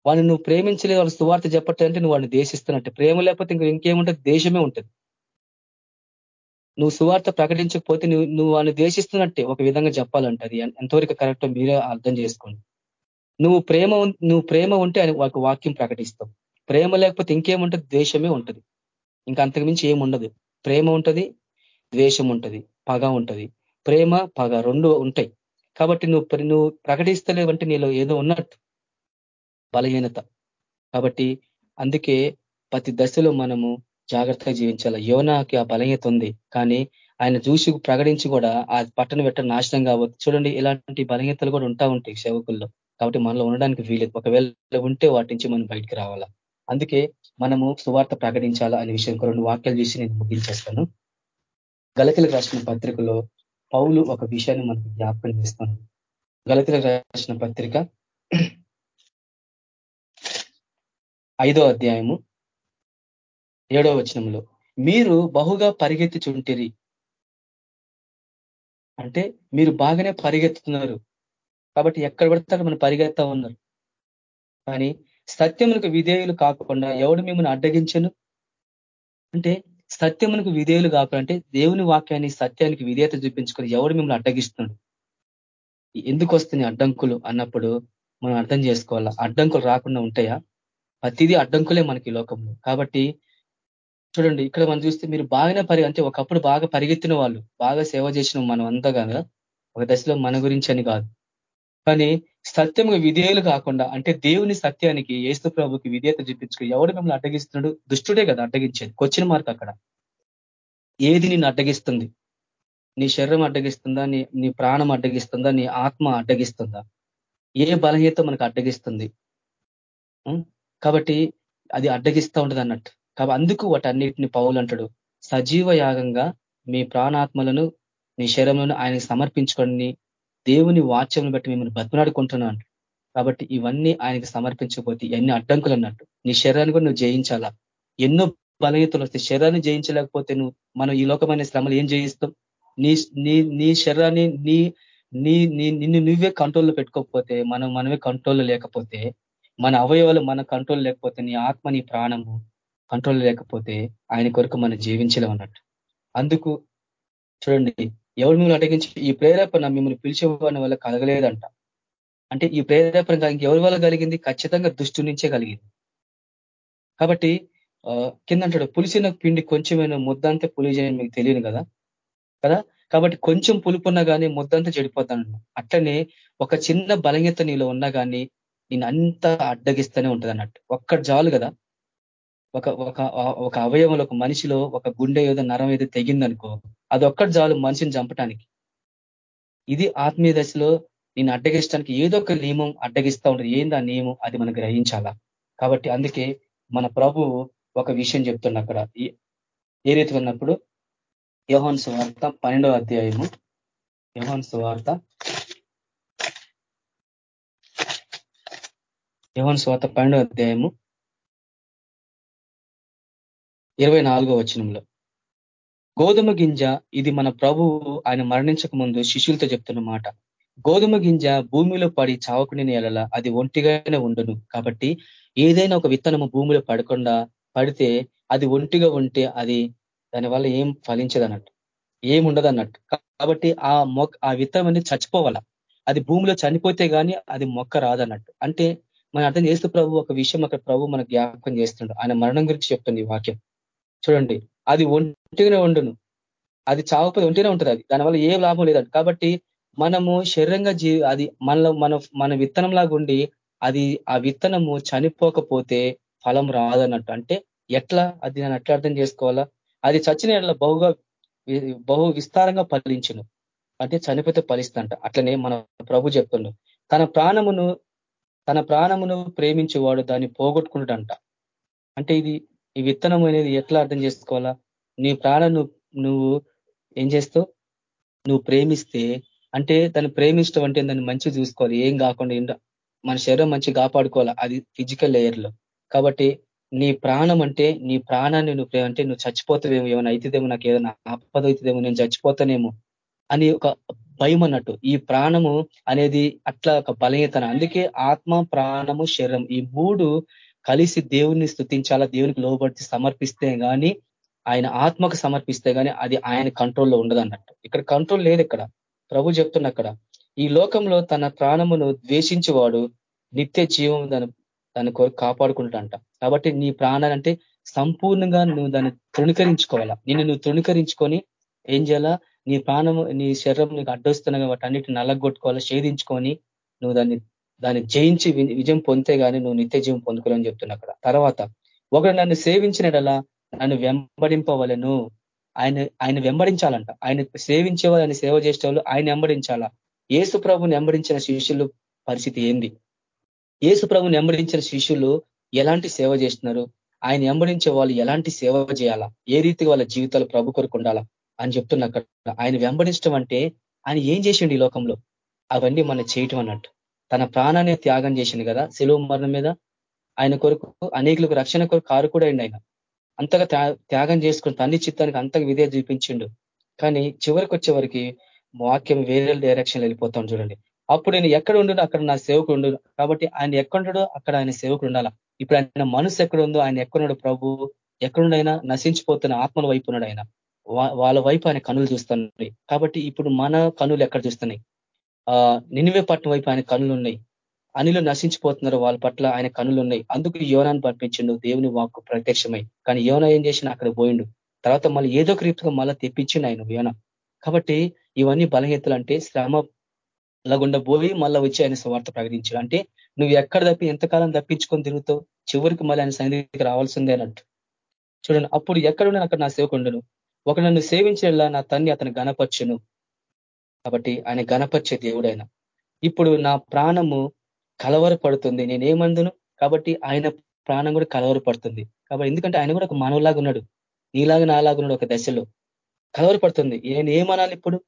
వాడిని నువ్వు ప్రేమించలేదు వాళ్ళు సువార్త చెప్పట్టంటే నువ్వు వాడిని దేశిస్తున్నట్టు. ప్రేమ లేకపోతే ఇంక ఇంకేముంటుంది? దేశమే ఉంటుంది. నువ్వు సువార్త ప్రకటించకపోతే నువ్వు నువ్వు వాళ్ళని దేశిస్తున్నట్టే ఒక విధంగా చెప్పాలంటది అది. ఎంతవరకు కరెక్ట్ మీరే అర్థం చేసుకోండి. నువ్వు ప్రేమ నువ్వు ప్రేమ ఉంటే ఒక వాక్యం ప్రకటిస్తావు. ప్రేమ లేకపోతే ఇంకేముంటుంది? దేశమే ఉంటుంది. ఇంకా అంతకుమించి ఏముండదు ప్రేమ ఉంటది ద్వేషం ఉంటది పగ ఉంటది. ప్రేమ పగ రెండు ఉంటాయి. కాబట్టి నువ్వు నువ్వు ప్రకటిస్తలేవంటే నీలో ఏదో ఉన్నట్టు. బలహీనత. కాబట్టి అందుకే ప్రతి దశలో మనము జాగ్రత్తగా జీవించాలి? యోనాకి ఆ బలహీనత ఉంది? కానీ ఆయన చూసి ప్రకటించి కూడా ఆ పట్టణ పెట్ట నాశనం కావద్దు చూడండి ఇలాంటి బలహీనతలు కూడా ఉంటా ఉంటాయి సేవకుల్లో. కాబట్టి మనలో ఉండడానికి వీలేదు. ఒకవేళ ఉంటే వాటి నుంచి మనం బయటికి రావాలా? అందుకే మనము సువార్త ప్రకటించాలా అనే విషయం రెండు వాక్యాలు చూసి నేను ముగించేస్తాను. గలతలకు రాసిన పత్రికలో పౌలు ఒక విషయాన్ని మనకు జ్ఞాపకం చేస్తాను గలతలకు రాసిన పత్రిక *clears throat* ఐదో అధ్యాయము ఏడో వచనంలో మీరు బహుగా పరిగెత్తుచుంటిరి. అంటే మీరు బాగానే పరిగెత్తుతున్నారు. కాబట్టి ఎక్కడ పడతారు మనం పరిగెత్తా ఉన్నారు కానీ సత్యములకు విధేయులు కాకుండా ఎవడు మిమ్మల్ని అడ్డగించను? అంటే సత్యములకు విధేయులు కాకుండా దేవుని వాక్యాన్ని సత్యానికి విధేయత చూపించుకొని ఎవడు మిమ్మల్ని అడ్డగిస్తున్నాడు? ఎందుకు వస్తుంది అడ్డంకులు అన్నప్పుడు మనం అర్థం చేసుకోవాలా? అడ్డంకులు రాకుండా ఉంటాయా? ప్రతిదీ అడ్డంకులే మనకి లోకంలో. కాబట్టి చూడండి ఇక్కడ మనం చూస్తే మీరు బాగానే పరి అంటే ఒకప్పుడు బాగా పరిగెత్తిన వాళ్ళు బాగా సేవ చేసిన మనం అంతా కదా. ఒక దశలో మన గురించి అని కాదు. కానీ సత్యము విధేయులు కాకుండా అంటే దేవుని సత్యానికి ఏస్తు ప్రభుకి విధేయత చూపించుకు ఎవడు మిమ్మల్ని అడ్డగిస్తున్నాడు? దుష్టుడే కదా అడ్డగించేది. క్వశ్చన్ మార్క్ అక్కడ. ఏది నిన్ను అడ్డగిస్తుంది? నీ శరీరం అడ్డగిస్తుందా? నీ నీ ప్రాణం అడ్డగిస్తుందా? నీ ఆత్మ అడ్డగిస్తుందా? ఏ బలహీనత మనకు అడ్డగిస్తుంది? కాబట్టి అది అడ్డగిస్తూ ఉంటుంది అన్నట్టు కాబట్టి అందుకు వాటన్నిటిని పౌలు అంటాడు సజీవ యాగంగా మీ ప్రాణాత్మలను మీ శరీరంలో ఆయనకు సమర్పించుకొని దేవుని వాచ్యం బట్టి మిమ్మల్ని బతునాడుకుంటున్నాను కాబట్టి ఇవన్నీ ఆయనకి సమర్పించకపోతే ఎన్ని అడ్డంకులు అన్నట్టు. నీ శరీరాన్ని కూడా నువ్వు జయించాలా? ఎన్నో బలహీతలు వస్తాయి. శరీరాన్ని జయించలేకపోతే నువ్వు మనం ఈ లోకమైన శ్రమలు ఏం జయిస్తాం? నీ నీ నీ శరీరాన్ని నీ నీ నిన్ను నువ్వే కంట్రోల్లో పెట్టుకోకపోతే మనం మనమే కంట్రోల్లో లేకపోతే మన అవయవాలు మన కంట్రోల్ లేకపోతే నీ ఆత్మ నీ ప్రాణము కంట్రోల్ లేకపోతే ఆయన కొరకు మనం జీవించలేం అన్నట్టు. అందుకు చూడండి ఎవరు మిమ్మల్ని అటగించి ఈ ప్రేరేపణ మిమ్మల్ని పిలిచేవాని వల్ల కలగలేదంట. అంటే ఈ ప్రేరేపణ ఎవరి వల్ల కలిగింది? ఖచ్చితంగా దుష్టు నుంచే కలిగింది. కాబట్టి కింద అంటాడు పులిసిన పిండి కొంచెమైనా ముద్దంతా పులిజేయని మీకు తెలియదు కదా? కదా? కాబట్టి కొంచెం పులుపున్నా కానీ ముద్దంతా చెడిపోతాను అట్లనే ఒక చిన్న బలహీత నీలో ఉన్నా కానీ నేను అంతా అడ్డగిస్తూనే ఉంటుంది అన్నట్టు ఒక్కటి చాలు కదా? ఒక ఒక ఒక అవయవంలో ఒక మనిషిలో ఒక గుండె ఏదో నరం ఏదో తెగిందనుకో అది ఒక్కటి చాలు మనిషిని చంపటానికి. ఇది ఆత్మీయ దశలో నేను అడ్డగించడానికి ఏదో ఒక నియమం అడ్డగిస్తూ ఉంటుంది. ఏంది ఆ నియమం? అది మనం గ్రహించాలా? కాబట్టి అందుకే మన ప్రభు ఒక విషయం చెప్తున్నా అక్కడ. ఏ రీతి ఉన్నప్పుడు యోహన్ సువార్త పన్నెండవ అధ్యాయము. యోహన్ సువార్త. యోహన్ సువార్త పన్నెండవ అధ్యాయము. ఇరవై నాలుగో వచనంలో. గోధుమ గింజ ఇది మన ప్రభువు ఆయన మరణించక ముందు శిష్యులతో చెప్తున్న మాట. గోధుమ గింజ భూమిలో పడి చావకుని నేలల అది ఒంటిగానే ఉండును. కాబట్టి ఏదైనా ఒక విత్తనము భూమిలో పడకుండా పడితే అది ఒంటిగా ఉంటే అది దానివల్ల ఏం ఫలించదు అన్నట్టు ఏముండదు అన్నట్టు కాబట్టి ఆ మొక్క ఆ విత్తనం అనేది చచ్చిపోవాల? అది భూమిలో చనిపోతే కానీ అది మొక్క రాదన్నట్టు. అంటే మనం అర్థం చేస్తూ ప్రభు ఒక విషయం అక్కడ ప్రభు మనకు జ్ఞాపకం చేస్తుండ్రు ఆయన మరణం గురించి చెప్తుంది ఈ వాక్యం. చూడండి అది ఒంటిగానే ఉండును. అది చావకపోతే ఒంటినే ఉంటుంది అది. దానివల్ల ఏ లాభం లేదండి కాబట్టి మనము శరీరంగా జీ అది మనలో మన మన విత్తనం లాగా ఉండి అది ఆ విత్తనము చనిపోకపోతే ఫలం రాదన్నట్టు. అంటే ఎట్లా? అది నేను ఎట్లా అర్థం చేసుకోవాలా? అది చచ్చిన ఎట్లా బహుగా బహు విస్తారంగా ఫలించును. అంటే చనిపోతే ఫలిస్తుందంట. అట్లనే మన ప్రభు చెప్తుండు. తన ప్రాణమును తన ప్రాణమును ప్రేమించేవాడు దాన్ని పోగొట్టుకుంటాడంట. అంటే ఇది ఈ విత్తనం అనేది ఎట్లా అర్థం చేసుకోవాలా? నీ ప్రాణం నువ్వు ఏం చేస్తావు? నువ్వు ప్రేమిస్తే అంటే దాన్ని ప్రేమించడం అంటే దాన్ని మంచిగా చూసుకోవాలి. ఏం కాకుండా మన శరీరం మంచిగా కాపాడుకోవాలి? అది ఫిజికల్ లేయర్లో. కాబట్టి నీ ప్రాణం అంటే నీ ప్రాణాన్ని నువ్వు అంటే నువ్వు చచ్చిపోతావేమో ఏమైనా అవుతుందేమో నాకు ఏదైనా ఆపద అవుతుందేమో నేను చచ్చిపోతానేమో అని ఒక భయం అన్నట్టు. ఈ ప్రాణము అనేది అట్లా ఒక బలహీతన అందుకే ఆత్మ ప్రాణము శరీరం ఈ మూడు కలిసి దేవుణ్ణి స్థుతించాలా దేవునికి లోబడి సమర్పిస్తే కానీ ఆయన ఆత్మకు సమర్పిస్తే కానీ అది ఆయన కంట్రోల్లో ఉండదు అన్నట్టు ఇక్కడ కంట్రోల్ లేదు ఇక్కడ. ప్రభు చెప్తున్న అక్కడ ఈ లోకంలో తన ప్రాణమును ద్వేషించేవాడు నిత్య జీవం తన దాని కొరకు కాపాడుకుంటాడంట. కాబట్టి నీ ప్రాణాలంటే సంపూర్ణంగా నువ్వు దాన్ని తృణీకరించుకోవాలా? నిన్ను నువ్వు తృణీకరించుకొని ఏం చేయాలా? నీ ప్రాణము నీ శరీరం నీకు అడ్డొస్తున్న వాటి అన్నిటిని నల్లగొట్టుకోవాలా షేధించుకొని నువ్వు దాన్ని దాన్ని జయించి విజయం పొందితే కానీ నువ్వు నిత్య జీవం పొందుకోలేని చెప్తున్నా అక్కడ. తర్వాత ఒకడు నన్ను సేవించినడలా నన్ను వెంబడింపవలను. ఆయన ఆయన వెంబడించాలంట. ఆయన సేవించే వాళ్ళు ఆయన సేవ చేసే వాళ్ళు ఆయన వెంబడించాలా? ఏసు ప్రభుని వెంబడించిన శిష్యులు పరిస్థితి ఏంది? ఏసు ప్రభుని వెంబడించిన శిష్యులు ఎలాంటి సేవ చేస్తున్నారు? ఆయన వెంబడించే వాళ్ళు ఎలాంటి సేవ చేయాలా? ఏ రీతిగా వాళ్ళ జీవితాలు ప్రభు కొరకు ఉండాలా? అని చెప్తున్నా అక్కడ. ఆయన వెంబడించడం అంటే ఆయన ఏం చేసిండు ఈ లోకంలో? అవన్నీ మనం చేయటం అన్నట్టు. తన ప్రాణాన్ని త్యాగం చేసింది కదా సెలవు మరణం మీద. ఆయన కొరకు అనేకులకు రక్షణ కొరకు కారు కూడా ఆయన. అంతగా త్యాగం చేసుకుని తన్ని చిత్తానికి అంతగా విధే చూపించిండు. కానీ చివరికి వచ్చే వరకు వాక్యం వేరే డైరెక్షన్ వెళ్ళిపోతాం చూడండి. అప్పుడు నేను ఎక్కడ ఉండు అక్కడ నా సేవకుడు ఉండు. కాబట్టి ఆయన ఎక్కడుండడో అక్కడ ఆయన సేవకుడు ఉండాలా? ఇప్పుడు ఆయన మనసు ఎక్కడ ఉందో ఆయన ఎక్కడున్నాడు ప్రభు? ఎక్కడుండైనా నశించిపోతున్న ఆత్మల వైపు ఉన్నాడు ఆయన. వాళ్ళ వైపు ఆయన కనులు చూస్తున్నాయి కాబట్టి ఇప్పుడు మన కనులు ఎక్కడ చూస్తున్నాయి? ఆ నినివే పట్టణం వైపు ఆయన కనులు ఉన్నాయి అనిలు నశించిపోతున్నారు వాళ్ళ పట్ల ఆయన కనులు ఉన్నాయి అందుకు యోనాన్ని పంపించిండు దేవుని వాక్కు ప్రత్యక్షమై. కానీ యోన ఏం చేసిన అక్కడ పోయిండు. తర్వాత మళ్ళీ ఏదో ఒక రీతిగా మళ్ళీ తెప్పించిండు ఆయన యోన. కాబట్టి ఇవన్నీ బలహీతలు అంటే శ్రమ అలాగుండా పోయి మళ్ళీ వచ్చి ఆయన స్వార్థ ప్రకటించాడు. అంటే నువ్వు ఎక్కడ తప్పి ఎంతకాలం తప్పించుకొని తిరుగుతావు? చివరికి మళ్ళీ ఆయన సన్నిధికి రావాల్సిందే అన్నట్టు. చూడండి అప్పుడు ఎక్కడున్నా అక్కడ నా సేవకుండును ఒక నన్ను సేవించేలా నా తన్ని అతను గణపరచును కాబట్టి ఆయన గణపరిచే దేవుడు ఆయన ఇప్పుడు నా ప్రాణము కలవరపడుతుంది నేనేమందును? కాబట్టి ఆయన ప్రాణం కూడా కలవరపడుతుంది. కాబట్టి ఎందుకంటే ఆయన కూడా ఒక మానవులాగా ఉన్నాడు. నీలాగా నాలాగా ఉన్నాడు ఒక దశలో. కలవరపడుతుంది. నేను ఏమనాలి ఇప్పుడు?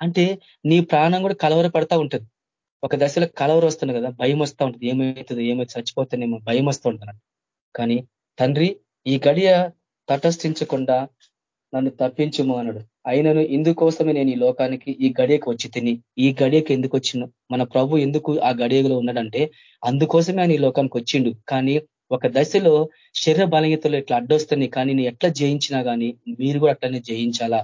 అంటే నీ ప్రాణం కూడా కలవరపడతా ఉంటుంది. ఒక దశలో కలవర వస్తుంది కదా భయం వస్తూ ఉంటుంది. ఏమవుతుంది ఏమైతే చచ్చిపోతుందేమో భయం వస్తూ ఉంటుంది కానీ తండ్రి ఈ గడియ తటస్థించకుండా నన్ను తప్పించుము అన్నాడు. అయినను ఇందుకోసమే నేను ఈ లోకానికి ఈ గడియకు వచ్చి తిని ఈ గడియకు ఎందుకు వచ్చిన మన ప్రభు ఎందుకు ఆ గడియలో ఉన్నాడంటే అందుకోసమే ఆయన ఈ లోకానికి వచ్చిండు. కానీ ఒక దశలో శరీర బలహీతలు ఇట్లా అడ్డొస్తుంది కానీ నేను ఎట్లా జయించినా కానీ మీరు కూడా అట్లనే జయించాలా?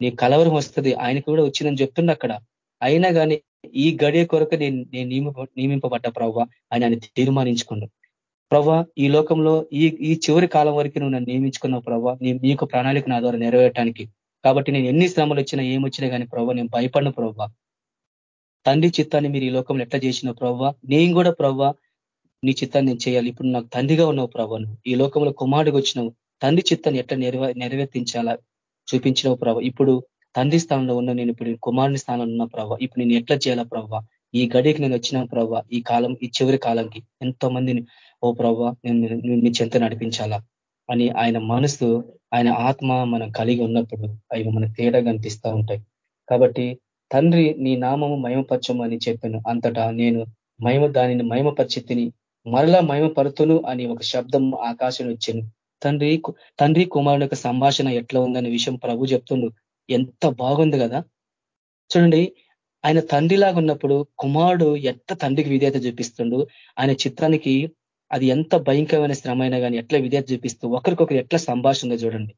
నీ కలవరం వస్తుంది. ఆయనకు కూడా వచ్చిందని చెప్తుండ అక్కడ. అయినా కానీ ఈ గడియ కొరకు నేను నేను నియమింపబడ్డ ప్రభావ ఆయన ఆయన తీర్మానించుకుండు ప్రభా ఈ లోకంలో ఈ ఈ చివరి కాలం వరకు నువ్వు నన్ను నియమించుకున్నావు ప్రవ్వ. నీ మీకు ప్రణాళిక నా ద్వారా నెరవేరటానికి కాబట్టి నేను ఎన్ని శ్రమలు వచ్చినా ఏమొచ్చినా కానీ ప్రభావ నేను భయపడిన ప్రవ్వ తండ్రి చిత్తాన్ని మీరు ఈ లోకంలో ఎట్లా చేసిన ప్రవ్వ నేను కూడా ప్రవ్వ నీ చిత్తాన్ని నేను చేయాలి. ఇప్పుడు నాకు తండ్రిగా ఉన్నావు ప్రభావ ఈ లోకంలో కుమారుడికి వచ్చినావు. తండ్రి చిత్తాన్ని ఎట్లా నెరవేర్తించాలా? చూపించిన ప్రభావ ఇప్పుడు తండ్రి స్థానంలో ఉన్న నేను ఇప్పుడు కుమారుని స్థానంలో ఉన్న ప్రభావ ఇప్పుడు నేను ఎట్లా చేయాలా ప్రవ్వ ఈ గడికి నేను వచ్చిన ప్రవ్వ ఈ కాలం ఈ చివరి కాలంకి ఎంతో మందిని ఓ ప్రవ్వ నేను మీ చెంత నడిపించాలా? అని ఆయన మనసు ఆయన ఆత్మ మనం కలిగి ఉన్నప్పుడు అవి మన తేడా కనిపిస్తూ ఉంటాయి. కాబట్టి తండ్రి నీ నామము మయమపరచము అని చెప్పాను. అంతటా నేను మహిమ దానిని మహిమపరిచితిని మరలా మహిమపరుతును అని ఒక శబ్దం ఆకాశం వచ్చాను. తండ్రి తండ్రి కుమారుని యొక్క సంభాషణ ఎట్లా ఉందనే విషయం ప్రభు చెప్తుండు. ఎంత బాగుంది కదా. చూడండి ఆయన తండ్రిలాగా ఉన్నప్పుడు కుమారుడు ఎట్లా తండ్రికి విధేయత చూపిస్తుండు. ఆయన చిత్రానికి అది ఎంత భయంకరమైన శ్రమ అయినా కానీ ఎట్లా విధేయత చూపిస్తూ ఒకరికొకరు ఎట్లా సంభాషణ చూడండి.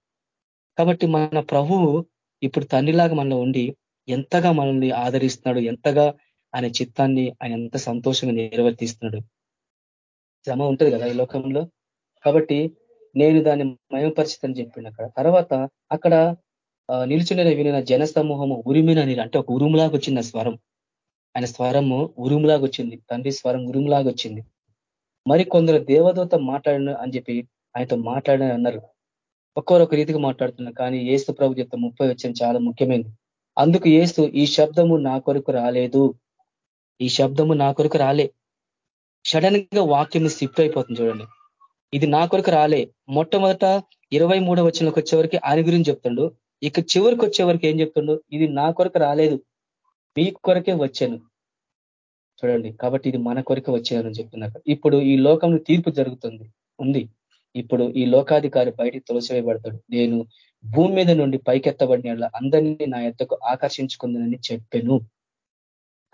కాబట్టి మన ప్రభువు ఇప్పుడు తండ్రిలాగా మనలో ఉండి ఎంతగా మనల్ని ఆదరిస్తున్నాడు ఎంతగా ఆయన చిత్తాన్ని ఆయన ఎంత సంతోషంగా నిర్వర్తిస్తున్నాడు. శ్రమ ఉంటుంది కదా ఈ లోకంలో. కాబట్టి నేను దాన్ని మయమపరిచితని చెప్పిండు అక్కడ. తర్వాత అక్కడ నిలుచుండే వినిన జన సమూహము ఉరిమినని అంటే ఒక ఉరుములాగా వచ్చింది స్వరం. ఆయన స్వరము ఉరుములాగా వచ్చింది తండ్రి స్వరం ఉరుములాగా వచ్చింది మరి కొందరు దేవదూత మాట్లాడిన అని చెప్పి ఆయనతో మాట్లాడని అన్నారు. ఒక్కొరొక రీతిగా మాట్లాడుతున్నారు. కానీ ఏసు ప్రభు చెప్తే ముప్పై వచ్చింది చాలా ముఖ్యమైనది. అందుకు ఏసు ఈ శబ్దము నా కొరకు రాలేదు. ఈ శబ్దము నా కొరకు రాలే. సడన్గా వాక్యం షిఫ్ట్ అయిపోతుంది చూడండి. ఇది నా కొరకు రాలే. మొట్టమొదట ఇరవై మూడో వచ్చినకి వచ్చేవరకు ఆయన గురించి చెప్తుండు. ఇక చివరికి వచ్చేవరకు ఏం చెప్తుండు? ఇది నా కొరకు రాలేదు. మీ కొరకే వచ్చాను. చూడండి. కాబట్టి ఇది మన కొరకు వచ్చేదని చెప్తున్నారు. ఇప్పుడు ఈ లోకంలో తీర్పు జరుగుతుంది. ఉంది. ఇప్పుడు ఈ లోకాధికారి బయటికి తొలసివేయబడతాడు నేను భూమి మీద నుండి పైకెత్తబడిన అందరినీ నా ఎద్దకు ఆకర్షించుకుందని చెప్పాను.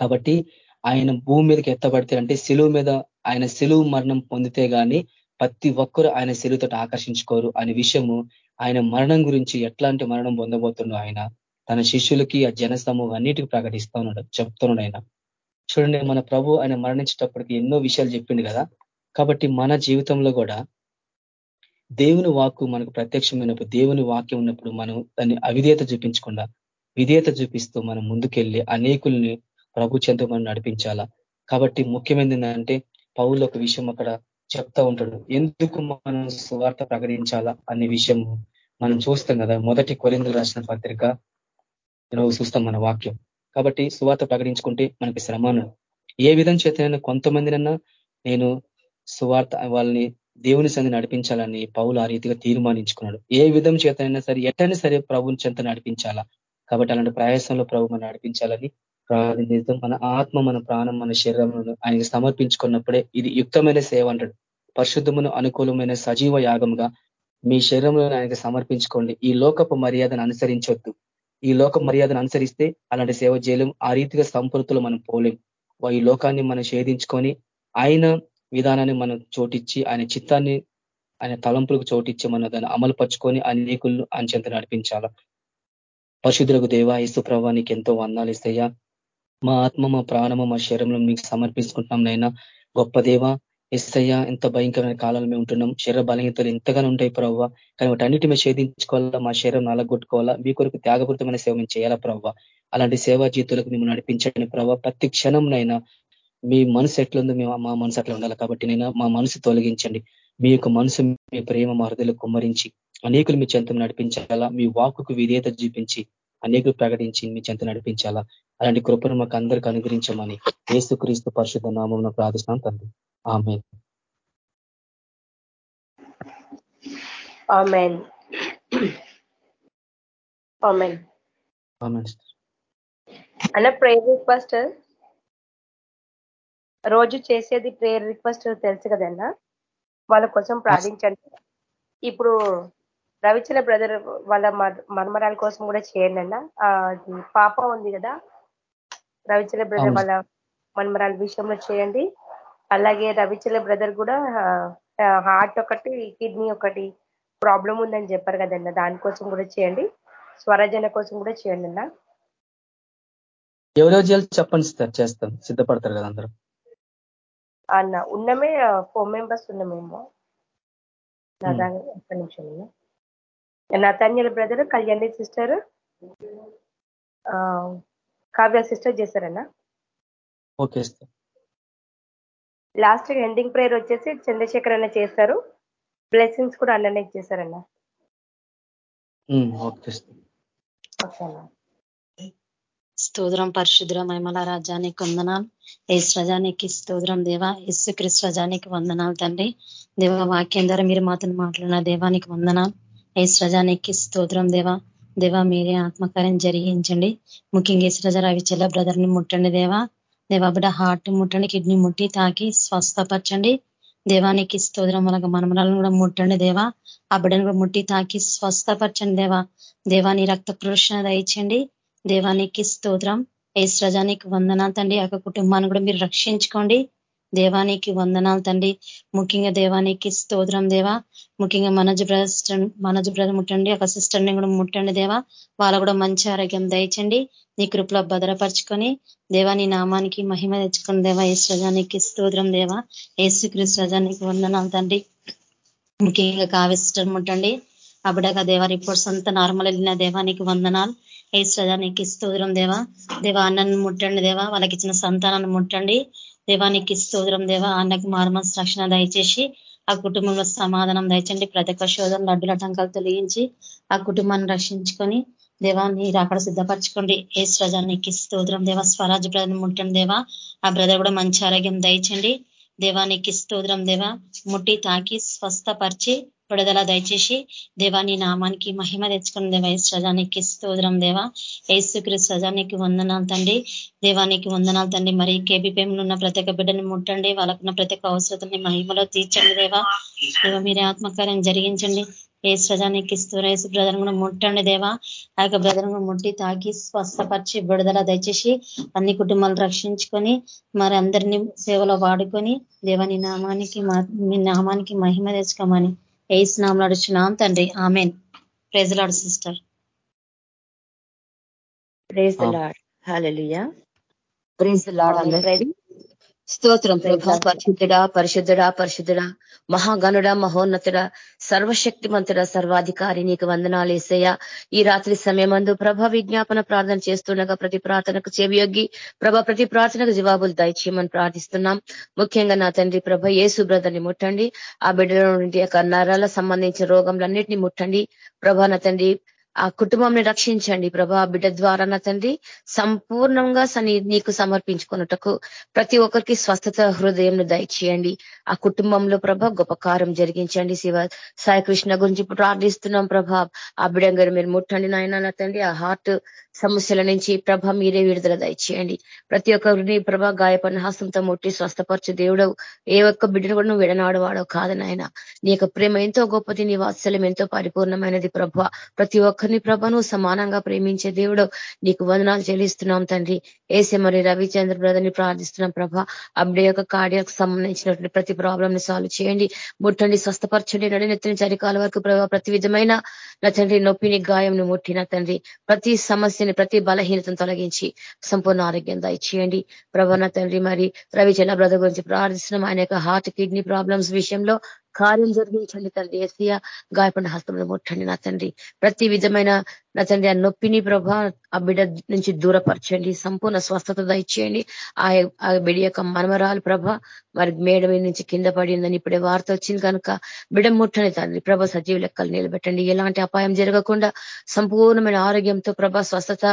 కాబట్టి ఆయన భూమి మీదకి ఎత్తబడితే అంటే సిలువు మీద ఆయన సిలువు మరణం పొందితే గాని ప్రతి ఒక్కరు ఆయన శరీరతో ఆకర్షించుకోరు అనే విషయము ఆయన మరణం గురించి ఎట్లాంటి మరణం పొందబోతుండో ఆయన తన శిష్యులకి ఆ జన అన్నిటికీ ప్రకటిస్తా ఉన్నాడు. చెప్తున్నాడు ఆయన. చూడండి మన ప్రభు ఆయన మరణించేటప్పటికి ఎన్నో విషయాలు చెప్పిండు కదా. కాబట్టి మన జీవితంలో కూడా దేవుని వాక్కు మనకు ప్రత్యక్షమైనప్పుడు దేవుని వాక్యం ఉన్నప్పుడు మనం దాన్ని అవిధేత చూపించకుండా విధేయత చూపిస్తూ మనం ముందుకెళ్ళి అనేకుల్ని ప్రభు చెంత మనం నడిపించాలా. కాబట్టి ముఖ్యమైనది ఏంటంటే పౌలు ఒక విషయం అక్కడ చెప్తా ఉంటాడు. ఎందుకు మనం సువార్త ప్రకటించాలా అనే విషయం మనం చూస్తాం కదా. మొదటి కొలిందులు రాసిన పత్రిక చూస్తాం మన వాక్యం. కాబట్టి సువార్త ప్రకటించుకుంటే మనకి శ్రమను ఏ విధం చేతనైనా కొంతమందినన్నా నేను సువార్త వాళ్ళని దేవుని సంధి నడిపించాలని పౌలు ఆ రీతిగా తీర్మానించుకున్నాడు. ఏ విధం చేతనైనా సరే ఎట్టైనా సరే ప్రభుని చెంత నడిపించాలా? కాబట్టి అలాంటి ప్రయాసంలో ప్రభు మనం నడిపించాలని ప్రార్థిస్తాం మన ఆత్మ మన ప్రాణం మన శరీరంలో ఆయనకి సమర్పించుకున్నప్పుడే ఇది యుక్తమైన సేవ అంటాడు. పరిశుద్ధమును అనుకూలమైన సజీవ యాగంగా మీ శరీరంలో ఆయనకి సమర్పించుకోండి. ఈ లోకపు మర్యాదను అనుసరించొద్దు. ఈ లోక మర్యాదను అనుసరిస్తే అలాంటి సేవ చేయలేం. ఆ రీతిగా సంపృతులు మనం పోలేం. ఈ లోకాన్ని మనం షేధించుకొని ఆయన విధానాన్ని మనం చోటిచ్చి ఆయన చిత్తాన్ని ఆయన తలంపులకు చోటిచ్చి మనం దాన్ని అమలు పరుచుకొని అనేకులను అంచెంత నడిపించాల. పరిశుద్ధులకు దేవ ఇసు ప్రభానికి ఎంతో వందాలు ఇస్తాయా. మా ఆత్మ మా ప్రాణము మా శరీరంలో మీకు సమర్పించుకుంటున్నాం నైనా గొప్ప దేవ ఎస్సయ్య ఎంత భయంకరమైన కాలంలో మేము ఉంటున్నాం. శరీర బలహీనతలు ఎంతగానో ఉంటాయి ప్రవ్వ. కానీ వాటన్నిటి మేము ఛేదించుకోవాలా? మా శరీరం నలగొట్టుకోవాలా? మీ కొరకు త్యాగపూరితమైన సేవ మేము చేయాలా ప్రవ్వ? అలాంటి సేవా జీతులకు మేము నడిపించండి ప్రవ్వ. ప్రతి క్షణంనైనా మీ మనసు ఎట్లుందో మేము మా మనసు అట్లా ఉండాలి. కాబట్టి నేను మా మనసు తొలగించండి. మీ యొక్క మనసు మీ ప్రేమ మరదలు కుమ్మరించి అనేకులు మీ చెంతం నడిపించాలా? మీ వాకుకు విధేయత చూపించి అనేకులు ప్రకటించి మీ చెంత నడిపించాలా? అలాంటి కృపను మాకు అందరికీ అనుగ్రహించమని ఏసుక్రీస్తు పరిశుద్ధ నామం ప్రార్థిస్తున్నాం తండ్రి. ఆమె అన్న ప్రేయర్ రిక్వెస్ట్ రోజు చేసేది ప్రేయర్ రిక్వెస్ట్ తెలుసు కదన్నా వాళ్ళ కోసం ప్రార్థించండి. ఇప్పుడు రవిచల బ్రదర్ వాళ్ళ మర్మరాల కోసం కూడా చేయండి అన్న. పాప ఉంది కదా రవిచల బ్రదర్ వాళ్ళ మన్మరాల విషయంలో చేయండి. అలాగే రవిచల బ్రదర్ కూడా హార్ట్ ఒకటి కిడ్నీ ఒకటి ప్రాబ్లం ఉందని చెప్పారు కదన్న దానికోసం కూడా చేయండి. స్వరజన కోసం కూడా చేయండి అన్న. ఎవరో చేయాలి చెప్పండి సార్. చేస్తాం. సిద్ధపడతారు కదా అందరూ. అన్న ఉన్నమే ఫోర్ మెంబర్స్ ఉన్నామేమో. ఒక్క నిమిషం నా తన్యల brother Kalyani sister Kavya sister చేశారన్నా. Okay last ending prayer వచ్చేసి చంద్రశేఖర్ అన్న చేస్తారు. బ్లెస్సింగ్స్ కూడా అన్ననే చేశారన్న. స్తోత్రం పరిశుద్ర మైమల రాజానికి వందనాలు. ఏసు రజానికి స్తోత్రం దేవ. ఎస్సు క్రిస్ రజానికి వందనాలు తండ్రి. దేవ వాక్యం ద్వారా మీరు మాతో మాట్లాడిన దేవానికి వందనాలు. ఏసు రజానికి స్తోత్రం దేవ. దేవా మీరే ఆత్మకార్యం జరిగించండి. ముఖ్యంగా రజా రవిచల్ల బ్రదర్ని ముట్టండి దేవా. దేవా బిడ్డ హార్ట్ ముట్టండి కిడ్నీ ముట్టి తాకి స్వస్థపరచండి. దేవానికి స్తోత్రం వలక మనమరాలను కూడా ముట్టండి దేవా. ఆ బిడ్డను కూడా ముట్టి తాకి స్వస్థపరచండి దేవా. దేవాని రక్త పురుషణ దయచండి దేవానికి స్తోత్రం. ఏసు రజానికి వందనా తండ్రి. ఆ కుటుంబాన్ని కూడా మీరు రక్షించుకోండి. దేవానికి వందనాలు తండ్రి. ముఖ్యంగా దేవానికి స్తోత్రం దేవా. ముఖ్యంగా మనజ బ్రదర్ మనజ బ్రదర్ ముట్టండి ఒక సిస్టర్ని కూడా ముట్టండి దేవా. వాళ్ళ కూడా మంచి ఆరోగ్యం దయచండి. నీ కృపలో భద్రపరుచుకొని దేవా నీ నామానికి మహిమ తెచ్చుకుని దేవా ఏసు రజానికి స్తోత్రం దేవా. ఏసు క్రీస్తు రజానికి వందనాలు తండ్రి. ముఖ్యంగా కావ్య సిస్టర్ ముట్టండి. అప్పుడగా దేవా రిపోర్ట్స్ అంతా నార్మల్ వెళ్ళిన దేవానికి వందనాలు. ఏసు రజానికి స్తోత్రం దేవా. దేవా అన్నను ముట్టండి దేవా. వాళ్ళకి ఇచ్చిన సంతానాన్ని ముట్టండి. దేవానికి స్తోత్రం దేవా అన్నకి మార్మన్స్ రక్షణ దయచేసి ఆ కుటుంబంలో సమాధానం దయచండి. ప్రతి ఒక్క శోధన లడ్డుల టంకాలు తొలగించి ఆ కుటుంబాన్ని రక్షించుకొని దేవాన్ని అక్కడ సిద్ధపరచుకోండి. ఏ స్వజానికి స్తోత్రం దేవా స్వరాజ్ బ్రదర్ ముట్టండి దేవా. ఆ బ్రదర్ కూడా మంచి ఆరోగ్యం దయచండి. దేవానికి స్తోత్రం దేవా ముట్టి తాకి స్వస్థపరిచి విడుదల దయచేసి దేవాని నామానికి మహిమ తెచ్చుకున్న దేవా సజానికి స్తోత్రం దేవా. ఏసుక్రీస్తు సజానికి వందనాలు తండ్రి. దేవానికి వందనాలు తండ్రి. మరి కేబీపీఎంలో ఉన్న ప్రతి ఒక్క బిడ్డని ముట్టండి. వాళ్ళకున్న ప్రతి ఒక్క అవసరతని మహిమలో తీర్చండి దేవా. దేవ మీరే ఆత్మకార్యం జరిగించండి. ఏ స్రజానికి ఇస్తారు ఏసు బ్రదర్ కూడా ముట్టండి దేవా. ఆ యొక్క బ్రదర్ ముట్టి తాకి స్వస్థపరిచి విడుదల దయచేసి అన్ని కుటుంబాలు రక్షించుకొని మరి అందరినీ సేవలో వాడుకొని దేవాని నామానికి మీ నామానికి మహిమ తెచ్చుకోమని ఏసు నామలు అడుచున్నాం తండ్రి ఆమెన్ ప్రేజలాడు సిస్టర్ ప్రేజ్ లాడ్ హాలలుయా ప్రేజ్ లాడ్ స్తోత్రం ప్రభా. పరిశుద్ధుడా పరిశుద్ధుడా పరిశుద్ధుడా మహాగనుడ మహోన్నతుడ సర్వశక్తిమంతుడ సర్వాధికారి నీకు వందనాలు వేసయ్యా ఈ రాత్రి సమయమందు ప్రభ విజ్ఞాపన ప్రార్థన చేస్తుండగా ప్రతి ప్రార్థనకు చెవియొగ్గి ప్రభ ప్రతి ప్రార్థనకు జవాబులు దయచేయమని ప్రార్థిస్తున్నాం. ముఖ్యంగా నా తండ్రి ప్రభ ఏసు బ్రదర్ని ముట్టండి. ఆ బిడ్డలో నుండి యొక్క నరాల సంబంధించిన రోగంలన్నింటినీ ముట్టండి. ప్రభ నా తండ్రి ఆ కుటుంబంని రక్షించండి. ప్రభా బిడ్డ ద్వారా నా తండ్రి సంపూర్ణంగా సని నీకు సమర్పించుకున్నటకు ప్రతి ఒక్కరికి స్వస్థత హృదయం దయచేయండి. ఆ కుటుంబంలో ప్రభ గొప్ప కారం జరిగించండి. శివ సాయి కృష్ణ గురించి ప్రార్థిస్తున్నాం ప్రభా. ఆ బిడ్డ గారు మీరు ముట్టండి నాయన నా తండ్రి. ఆ హార్ట్ సమస్యల నుంచి ప్రభ మీరే విడుదల దయచేయండి. ప్రతి ఒక్కరిని ప్రభ గాయపడిన హస్తంతో ముట్టి స్వస్థపరచు దేవుడు ఏ ఒక్క బిడ్డను కూడా నువ్వు కాదు నాయన. నీ యొక్క ప్రేమ ఎంతో గొప్పది నీ వాత్సల్యం ఎంతో పరిపూర్ణమైనది ప్రభ. ప్రతి ఒక్క ఒక్కరిని ప్రభను సమానంగా ప్రేమించే దేవుడు నీకు వందనాలు చెల్లిస్తున్నాం తండ్రి. ఏసే మరి రవిచంద్ర బ్రదర్ని ప్రార్థిస్తున్నాం ప్రభ. అప్పుడే యొక్క కార్డియాకు సంబంధించినటువంటి ప్రతి ప్రాబ్లమ్ని సాల్వ్ చేయండి. ముట్టండి స్వస్థపరచండి నడినెత్తిన చరికాల వరకు ప్రభావ ప్రతి విధమైన నా తండ్రి నొప్పిని గాయంను ముట్టిన తండ్రి. ప్రతి సమస్యని ప్రతి బలహీనతను తొలగించి సంపూర్ణ ఆరోగ్యం దయచేయండి. ప్రభా తండ్రి మరి రవిచంద్ర బ్రదర్ గురించి ప్రార్థిస్తున్నాం. ఆయన యొక్క హార్ట్ కిడ్నీ ప్రాబ్లమ్స్ విషయంలో కార్యం జరిగించండి తండ్రి ఏసియ గాయపడిన హస్తంలో ముట్టండి నా తండ్రి. ప్రతి విధమైన నా తండ్రి ఆ నొప్పిని ప్రభ ఆ బిడ్డ నుంచి దూరపరచండి. సంపూర్ణ స్వస్థత దయచేయండి. ఆ బిడ్డ యొక్క మనమరాలు ప్రభ మరి మేడ నుంచి కింద పడిందని ఇప్పుడే వార్త వచ్చింది కనుక బిడ ముట్టని తండ్రి. ప్రభ సజీవ లెక్కలు నిలబెట్టండి. ఎలాంటి అపాయం జరగకుండా సంపూర్ణమైన ఆరోగ్యంతో ప్రభ స్వస్థత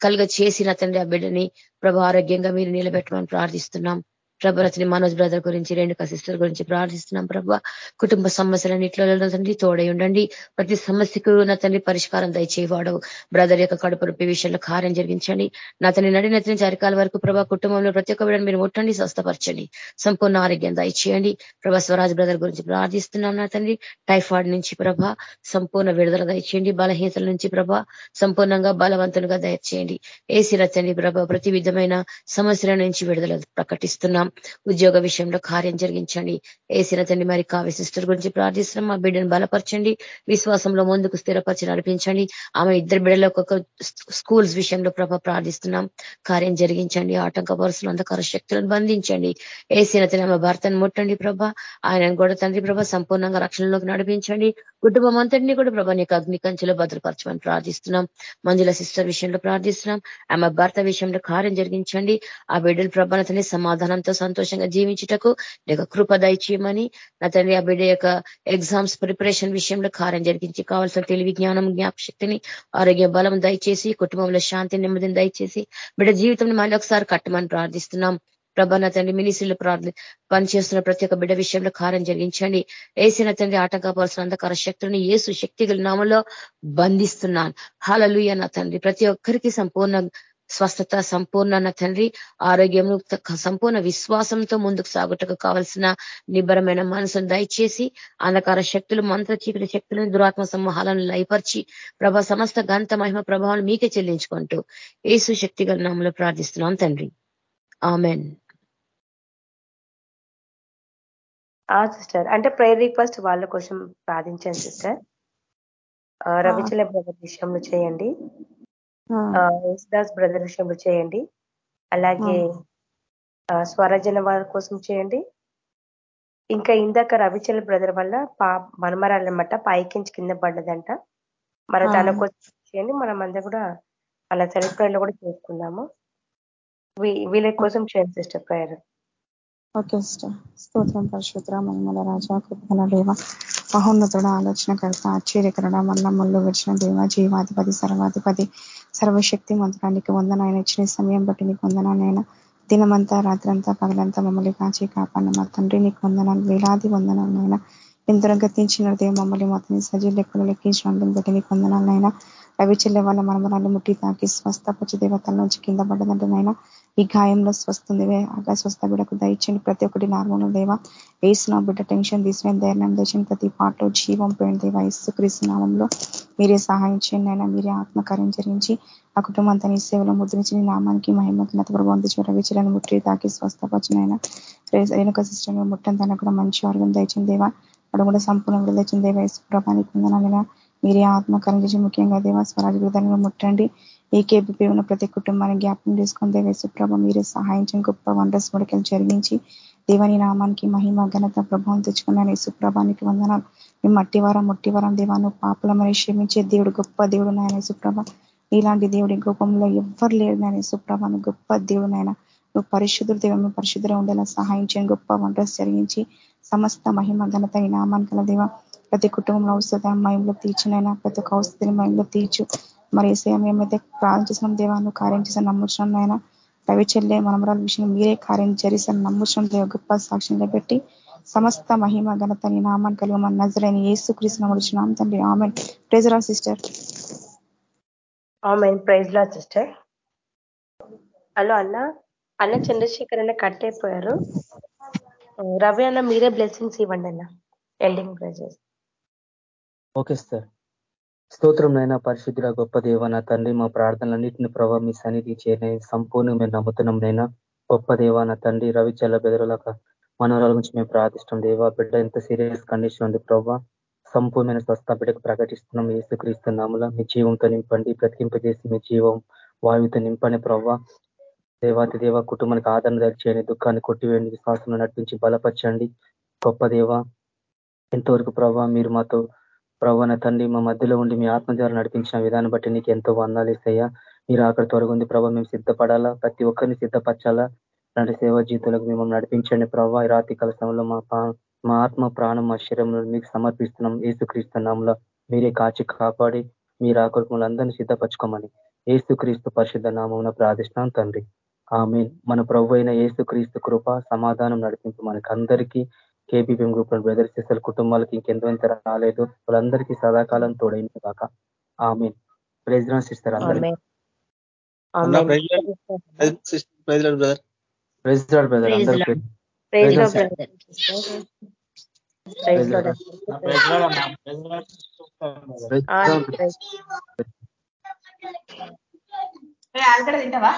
కలుగ చేసిన తండ్రి ఆ బిడ్డని ప్రభ ఆరోగ్యంగా మీరు నిలబెట్టమని ప్రార్థిస్తున్నాం. ప్రభ రచని మనోజ్ బ్రదర్ గురించి రెండు సిస్టర్ గురించి ప్రార్థిస్తున్నాం ప్రభ. కుటుంబ సమస్యలన్నింటిలో తండ్రి తోడై ఉండండి. ప్రతి సమస్యకు నా తండ్రి పరిష్కారం దయచేవాడు బ్రదర్ యొక్క కడుపు రొప్పి విషయంలో కార్యం జరిగించండి. నా తండ్రి నడినెత్తిన చరికాల వరకు ప్రభా కుటుంబంలో ప్రతి ఒక్క మీరు ముట్టండి స్వస్థపరచండి. సంపూర్ణ ఆరోగ్యం దయచేయండి. ప్రభా స్వరాజ్ బ్రదర్ గురించి ప్రార్థిస్తున్నాం నా తండ్రి. టైఫాయిడ్ నుంచి ప్రభ సంపూర్ణ విడుదల దయచేయండి. బలహీనతల నుంచి ప్రభ సంపూర్ణంగా బలవంతులుగా దయచేయండి. ఏసీ రచండి ప్రభ ప్రతి విధమైన సమస్యల నుంచి విడుదల ప్రకటిస్తున్నాం. ఉద్యోగ విషయంలో కార్యం జరిగించండి. ఏసిన తండ్రి మరి కావ్య సిస్టర్ గురించి ప్రార్థిస్తున్నాం. మా బిడ్డను బలపరచండి. విశ్వాసంలో ముందుకు స్థిరపరిచి నడిపించండి. ఆమె ఇద్దరు బిడ్డల ఒక్కొక్క స్కూల్స్ విషయంలో ప్రభ ప్రార్థిస్తున్నాం. కార్యం జరిగించండి. ఆటంక వరుసలు అంధకార శక్తులను బంధించండి. ఏసిన తండ్రి ఆమె భర్తను ముట్టండి ప్రభ. ఆయన కూడా తండ్రి ప్రభ సంపూర్ణంగా రక్షణలోకి నడిపించండి. కుటుంబం అంతటినీ కూడా ప్రభ నీకు అగ్ని కంచెలో భద్రపరచమని ప్రార్థిస్తున్నాం. మంజుల సిస్టర్ విషయంలో ప్రార్థిస్తున్నాం. ఆమె భర్త విషయంలో కార్యం జరిగించండి. ఆ బిడ్డల ప్రభానతని సమాధానంతో సంతోషంగా జీవించుటకు లేక కృప దయచేయమని నా తండ్రి ఆ బిడ్డ యొక్క ఎగ్జామ్స్ ప్రిపరేషన్ విషయంలో కార్యం జరిగించి కావాల్సిన తెలివి జ్ఞానం జ్ఞాపశక్తిని ఆరోగ్య బలం దయచేసి కుటుంబంలో శాంతి నెమ్మదిని దయచేసి బిడ్డ జీవితం మళ్ళీ ఒకసారి కట్టమని ప్రార్థిస్తున్నాం. ప్రభా తండ్రి మినిస్ట్రీలో ప్రార్థి పనిచేస్తున్న ప్రతి ఒక్క బిడ్డ విషయంలో కార్యం జరిగించండి. ఏసిన తండ్రి ఆటంకపరుసిన అంధకార శక్తులను ఏసు శక్తిగల నామంలో బంధిస్తున్నాను. హాలలుయ నా తండ్రి ప్రతి ఒక్కరికి సంపూర్ణ స్వస్థత సంపూర్ణ తండ్రి ఆరోగ్యం సంపూర్ణ విశ్వాసంతో ముందుకు సాగుటకు కావలసిన నిబ్బరమైన మనసును దయచేసి అంధకార శక్తులు మంత్ర చీకటి శక్తులను దురాత్మ సమూహాలను లయపరిచి ప్రభ సమస్త గంత మహిమ ప్రభావం మీకే చెల్లించుకుంటూ ఏసు శక్తి నామంలో ప్రార్థిస్తున్నాం తండ్రి. ఆమెన్. సిస్టర్. అంటే ప్రేయర్ రిక్వెస్ట్ వాళ్ళ కోసం ప్రార్థించాను సిస్టర్. రవిచల బ్రదర్ విషయంలో చేయండి. యేసుదాస్ బ్రదర్ విషయంలో చేయండి. అలాగే స్వరజన వాళ్ళ కోసం చేయండి. ఇంకా ఇందాక రవిచల బ్రదర్ వల్ల పా మనమరాలన్నమాట పైకించి కింద పడ్డదంట. మరి తన కోసం చేయండి. మనం అందరూ కూడా అలా సెలబ్రేట్ కూడా చేసుకుందాము. వీళ్ళ కోసం చేయండి సిస్టర్ ప్రేయర్. Okay sister. స్తోత్రం పరిశుద్ర మహిమల రాజా కృపణ దేవ మహోన్నతుడ ఆలోచనకర్త ఆశ్చర్యకరణ మల్ల ముళ్ళు వచ్చిన దేవ జీవాధిపతి సర్వాధిపతి సర్వశక్తి మంత్రానికి వందనాయన ఇచ్చిన సమయం బట్టి నీకు వందనాలైనా దినమంతా రాత్రంతా పగలంతా మమ్మల్ని కాచి కాపాడిన మా తండ్రి నీకు వందనాలు వేలాది వందనాలైనా ఎంతలో గతించిన దేవ మమ్మల్ని మాత్రం సజీవ లెక్కలు లెక్కించిన అందుని బట్టి నీకు వందనాలైనా రవి చెల్లె వాళ్ళ మనమరాలు ముట్టి తాకి స్వస్థపచ్చి దేవతల నుంచి కింద పడ్డదంటేనైనా ఈ గాయంలో స్వస్థంది. ఆగా స్వస్థ బిడ్డకు దయచండి ప్రతి ఒక్కటి నార్మల్ దేవా. వేసిన బిడ్డ టెన్షన్ తీసుకుని ధైర్యం తెచ్చిన ప్రతి పాటలో జీవం పోయిన దేవా. ఇసు నామంలో మీరే సహాయం చేయండి అయినా మీరే ఆత్మకార్యం జరిగించి ఆ కుటుంబంతో నీ సేవలో ముద్రించి నీ నామానికి మహిమత ప్రభావం తెచ్చిన రవిచలను ముట్టి తాకి స్వస్థపచ్చినైనా రేణుక సిస్టమ్ ముట్టంతన కూడా మంచి ఆరోగ్యం దయచింది దేవా. అక్కడ కూడా సంపూర్ణ విడుదల దేవా. ప్రభానికి ఉందనైనా మీరే ఆత్మకరణ చేసి ముఖ్యంగా దేవా స్వరాజ విధానంగా ముట్టండి. ఈ కేబీపీ ఉన్న ప్రతి కుటుంబాన్ని జ్ఞాపం చేసుకుని దేవేశ్వరప్రభ మీరే సహాయించండి. గొప్ప వండర్స్ ముడికలు జరిగించి దేవని నామానికి మహిమ ఘనత ప్రభావం తెచ్చుకున్నాను. యేసుప్రభానికి వందనాలు. మేము మట్టివారం ముట్టివారం దేవాను పాపలమని క్షమించే దేవుడు గొప్ప దేవుడు నాయన యేసుప్రభ ఇలాంటి దేవుడి గోపంలో ఎవ్వరు లేడు నాయన యేసుప్రభను గొప్ప దేవుడు నాయన. నువ్వు పరిశుద్ధుడు దేవ మేము పరిశుద్ధులు ఉండేలా సహాయం గొప్ప వంటలు జరిగించి సమస్త మహిమ ఘనత ఈ నామానికి దేవ ప్రతి కుటుంబంలో ఔషధ మహిమలో తీర్చునైనా ప్రతి ఒక్క ఔషధిని మహిమలో తీర్చు. మరి ఏసే మేమైతే ప్రార్థన చేసిన దేవాన్ని కార్యం చేసిన నమ్ముతున్నాం ఆయన రవి చెల్లె మనమరాల విషయం మీరే కార్యం జరిసిన నమ్ముతున్నాం దేవ గొప్ప సాక్ష్యంగా పెట్టి సమస్త మహిమ ఘనత నీ నామాన్ని కలిగి మన నజరైన ఏసు కృష్ణ ముడిచినాం తండ్రి. ఆమె ప్రేజరా సిస్టర్. ఆమె ప్రైజ్ లా సిస్టర్. హలో అన్న. అన్న చంద్రశేఖర్ అన్న కట్ అయిపోయారు. రవి అన్న మీరే బ్లెస్సింగ్స్ ఇవ్వండి అన్న. ఎండింగ్ ప్రైజెస్ ఓకే సార్ స్తోత్రం నైనా పరిశుద్ధుల గొప్ప దేవ నా తండ్రి మా ప్రార్థనలన్నింటిని ప్రభావ మీ సన్నిధి చేరిన సంపూర్ణ మేము నమ్ముతున్నాం నైనా గొప్ప దేవ నా తండ్రి రవి చల్ల బెదరులక మనోరాల గురించి మేము ప్రార్థిస్తాం దేవా. బిడ్డ ఎంత సీరియస్ కండిషన్ ఉంది ప్రభావ సంపూర్ణమైన స్వస్థ బిడ్డకు ప్రకటిస్తున్నాం ఏసుక్రీస్తున్నాముల మీ జీవంతో నింపండి బ్రతికింపజేసి మీ జీవం వాయువుతో నింపని ప్రభావ దేవాతి దేవ కుటుంబానికి ఆదరణ దరిచేయండి దుఃఖాన్ని కొట్టివేయండి విశ్వాసంలో నడిపించి బలపరచండి. గొప్ప దేవ ఎంతవరకు ప్రభావ మీరు మాతో ప్రభావ తండ్రి మా మధ్యలో ఉండి మీ ఆత్మ ద్వారా నడిపించిన విధానం బట్టి నీకు ఎంతో వందాలు ఇస్తాయా మీరు అక్కడ త్వరగుంది ప్రభావ మేము సిద్ధపడాలా? ప్రతి ఒక్కరిని సిద్ధపరచాలా? అలాంటి సేవా జీవితాలకు మేము నడిపించండి ప్రభావ రాతి కలసంలో మా మా ఆత్మ ప్రాణం మా శరీరంలో మీకు సమర్పిస్తున్నాం. ఏసుక్రీస్తున్నాంలో మీరే కాచి కాపాడి మీరు ఆ కొరకు అందరినీ సిద్ధపరచుకోమని ఏసుక్రీస్తు పరిశుద్ధ నామం ప్రార్థిస్తున్నాం తండ్రి. ఆమె మన ప్రభు అయిన ఏసుక్రీస్తు కృప సమాధానం నడిపింపు మనకి అందరికీ కేబీపీఎం గ్రూప్ బ్రదర్ సిస్టర్ కుటుంబాలకి ఇంకెంతో రాలేదు వాళ్ళందరికీ సదాకాలం తోడైన కాక ఆమె ప్రెసిడెంట్ సిస్టర్ అందరికీ ప్రెసిడెంట్ బ్రదర్ అందరికీ తింటావా